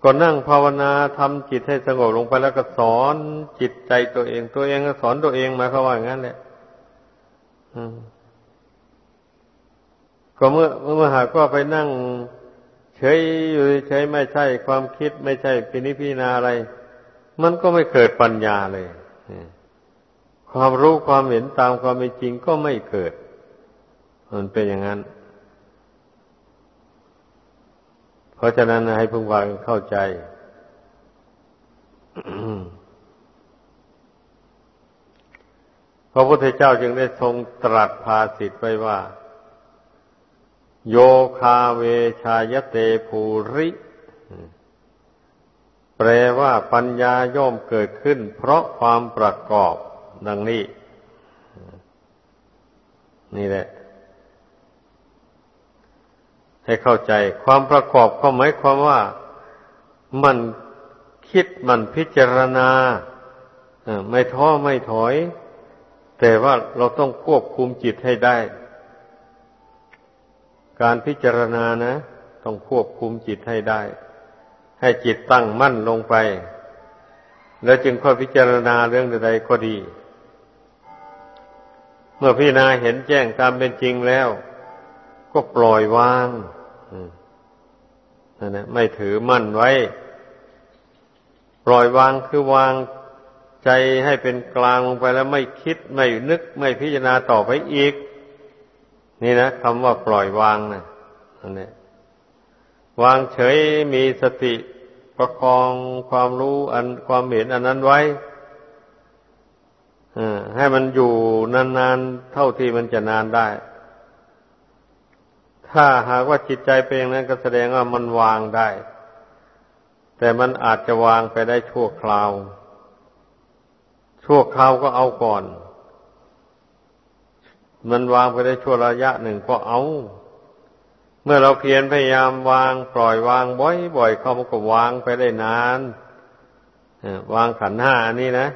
ก็นั่งภาวนาทำจิตให้สงบลงไปแล้วก็สอนจิตใจตัวเอง ตัวเองก็สอนตัวเองมาเขาว่าอย่างนั้นแหละก็เมื่อเมื่อหากก็ไปนั่ง เฉยอยู่เฉยไม่ใช่ความคิดไม่ใช่ปินิพินาอะไร มันก็ไม่เกิดปัญญาเลยความรู้ความเห็นตามความเป็นจริงก็ไม่เกิด มันเป็นอย่างนั้น เพราะฉะนั้นให้พึงวางเข้าใจพระพุทธเจ้าจึงได้ทรงตรัสภาสิทธ์ไว้ว่า โยคาเวชายเตภูริ แปลว่าปัญญาย่อมเกิดขึ้น เพราะความประกอบดังนี้ นี่แหละ ให้เข้าใจความประกอบก็หมายความว่ามันคิดมันพิจารณาไม่ท้อไม่ถอย แต่ว่าเราต้องควบคุมจิตให้ได้ การพิจารณานะ ต้องควบคุมจิตให้ได้ ให้จิตตั้งมั่นลงไป แล้วจึงค่อยพิจารณาเรื่องใดก็ดี เมื่อพิจารณาเห็นแจ้งตามเป็นจริงแล้ว ก็ปล่อยวางนั่นนะไม่ถือมั่นไว้ ปล่อยวางคือวางใจให้เป็นกลางลงไปแล้วไม่คิดไม่นึกไม่พิจารณาต่อไปอีก นี่นะคำว่าปล่อยวางนะอันนี้วางเฉยมีสติประคองความรู้อันความเห็นอันนั้นไว้ให้มันอยู่นานๆ เท่าที่มันจะนานได้ ถ้าหากว่าจิตใจเป็นอย่างนั้นก็แสดงว่ามันวางได้ แต่มันอาจจะวางไปได้ชั่วคราว ชั่วคราวก็เอาก่อน มันวางไปได้ชั่วระยะหนึ่งก็เอา เมื่อเราเพียรพยายามวางปล่อยวางบ่อยๆเขามันก็วางไปได้นานวางขันห้านี่นะ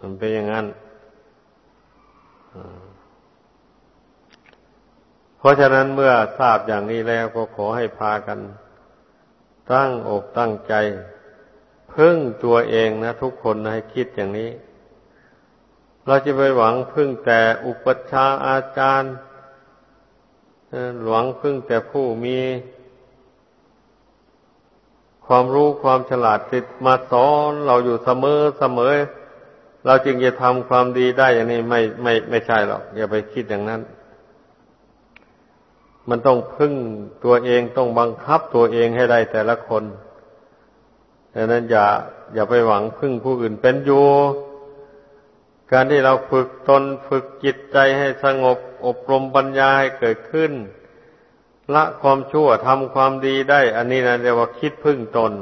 มันเป็นอย่างนั้นเพราะฉะนั้นเมื่อทราบอย่างนี้แล้วก็ขอให้พากัน ตั้งอกตั้งใจ พึ่งตัวเองนะทุกคนนะให้คิดอย่างนี้ เราจะไปหวังพึ่งแต่อุปชาอาจารย์หวังพึ่งแต่ผู้มี ความรู้ความฉลาดติดมาสอนเราอยู่เสมอเสมอ เราจึงจะทำความดีได้อย่างนี้ไม่ไม่ไม่ใช่หรอก อย่าไปคิดอย่างนั้น มันต้องพึ่งตัวเองต้องบังคับตัวเองให้ได้แต่ละคนดังนั้นอย่าอย่าไปหวังพึ่งผู้อื่นเป็นอยู่ การที่เราฝึกตนฝึกจิตใจให้สงบ อบรมปัญญาให้เกิดขึ้น ละความชั่วทำความดีได้ อันนี้นะเรียกว่าคิดพึ่งตน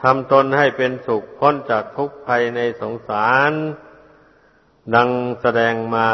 ทำตนให้เป็นสุขพ้นจากทุกข์ภัยในสงสาร ดังแสดงมา